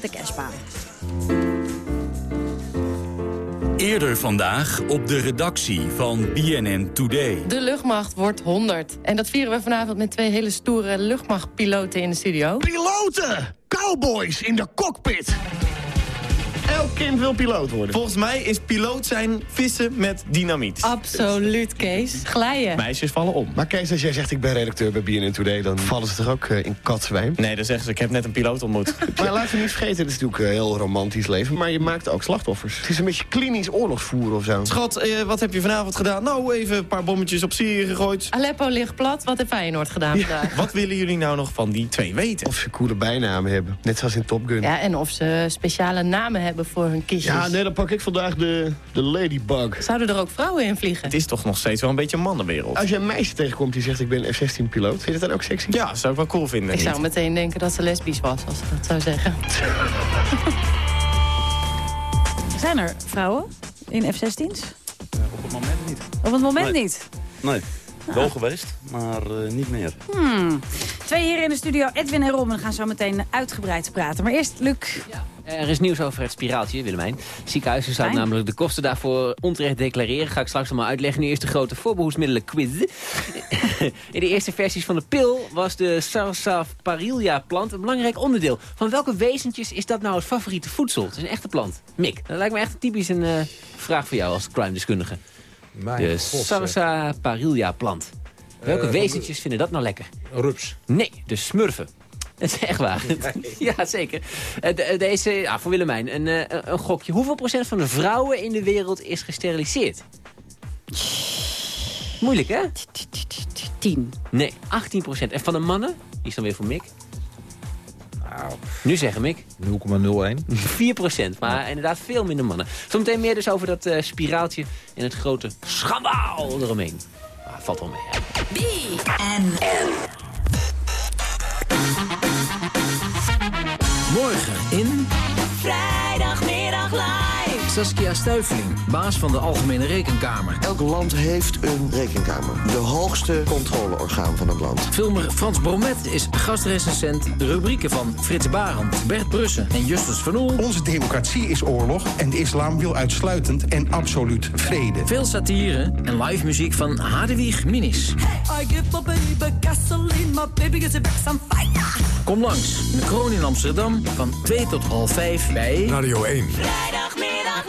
The Casbah. Eerder vandaag op de redactie van BNN Today. De luchtmacht wordt 100. En dat vieren we vanavond met twee hele stoere luchtmachtpiloten in de studio. Piloten! Cowboys in de cockpit! Kind wil piloot worden. Volgens mij is piloot zijn vissen met dynamiet. Absoluut, Kees. Glijden. Meisjes vallen om. Maar Kees, als jij zegt ik ben redacteur bij BNN Today... dan vallen ze toch ook eh, in katzwijn? Nee, dan zeggen ze, ik heb net een piloot ontmoet. [LAUGHS] maar laten we niet vergeten, het is natuurlijk een heel romantisch leven... maar je maakt ook slachtoffers. Het is een beetje klinisch oorlogsvoer of zo. Schat, eh, wat heb je vanavond gedaan? Nou, even een paar bommetjes op Syrië gegooid. Aleppo ligt plat. Wat heeft Feyenoord gedaan vandaag? Wat willen jullie nou nog van die twee weten? Of ze coole bijnamen hebben, net zoals in Top Gun. Ja, en of ze speciale namen hebben voor hun kistjes. Ja, nee, dan pak ik vandaag de, de Ladybug. Zouden er ook vrouwen in vliegen? Het is toch nog steeds wel een beetje een mannenwereld. Als je een meisje tegenkomt die zegt ik ben F-16-piloot, vind je dat dan ook sexy? Ja, zou ik wel cool vinden. Ik zou meteen denken dat ze lesbisch was, als ze dat zou zeggen. [LAUGHS] Zijn er vrouwen in F-16's? Op het moment niet. Op het moment Nee. niet. Nee. Wel geweest, maar eh, niet meer. Hmm. Twee heren in de studio, Edwin en Robin, gaan zo meteen uitgebreid praten. Maar eerst, Luc. Er is nieuws over het spiraaltje, Willemijn. Ziekenhuizen zouden namelijk de kosten daarvoor onterecht declareren. Ga ik straks allemaal uitleggen. Nu eerst de grote voorbehoedsmiddelen quiz. [LAUGHS] In de eerste versies van de pil was de sarsaparilla plant een belangrijk onderdeel. Van welke wezentjes is dat nou het favoriete voedsel? Het is een echte plant. Mick, dat lijkt me echt typisch een eh, vraag voor jou als crime-deskundige. De sarsaparilla plant. Welke Eh, wezentjes vinden dat nou lekker? Rups. Nee, de smurfen. [LAUGHS] Dat is echt waar. [LAUGHS] ja, zeker. Eh, de- deze, ja, voor Willemijn, een, eh, een gokje. Hoeveel procent van de vrouwen in de wereld is gesteriliseerd? Moeilijk, hè? 10. Nee, 18 procent. En van de mannen? Die is dan weer voor Mick. Nou, Nu zeggen Mick. 0,01. 4 procent, maar inderdaad veel minder mannen. Zometeen meer dus over dat eh, spiraaltje en het grote schandaal eromheen. Ah, valt wel mee, hè? Morgen in... Vrijdagmiddag live. Saskia Stuiveling, baas van de Algemene Rekenkamer. Elk land heeft een rekenkamer. De hoogste controleorgaan van het land. Filmer Frans Bromet is gastrecensent. De rubrieken van Frits Barend, Bert Brussen en Justus van Oel. Onze democratie is oorlog en de islam wil uitsluitend en absoluut vrede. Veel satire en live muziek van Hadewig Minis. I give my baby gasoline, my baby gets back on fire. Kom langs, de kroon in Amsterdam van 2 tot half 5 bij... Radio 1. Vrijdagmiddag.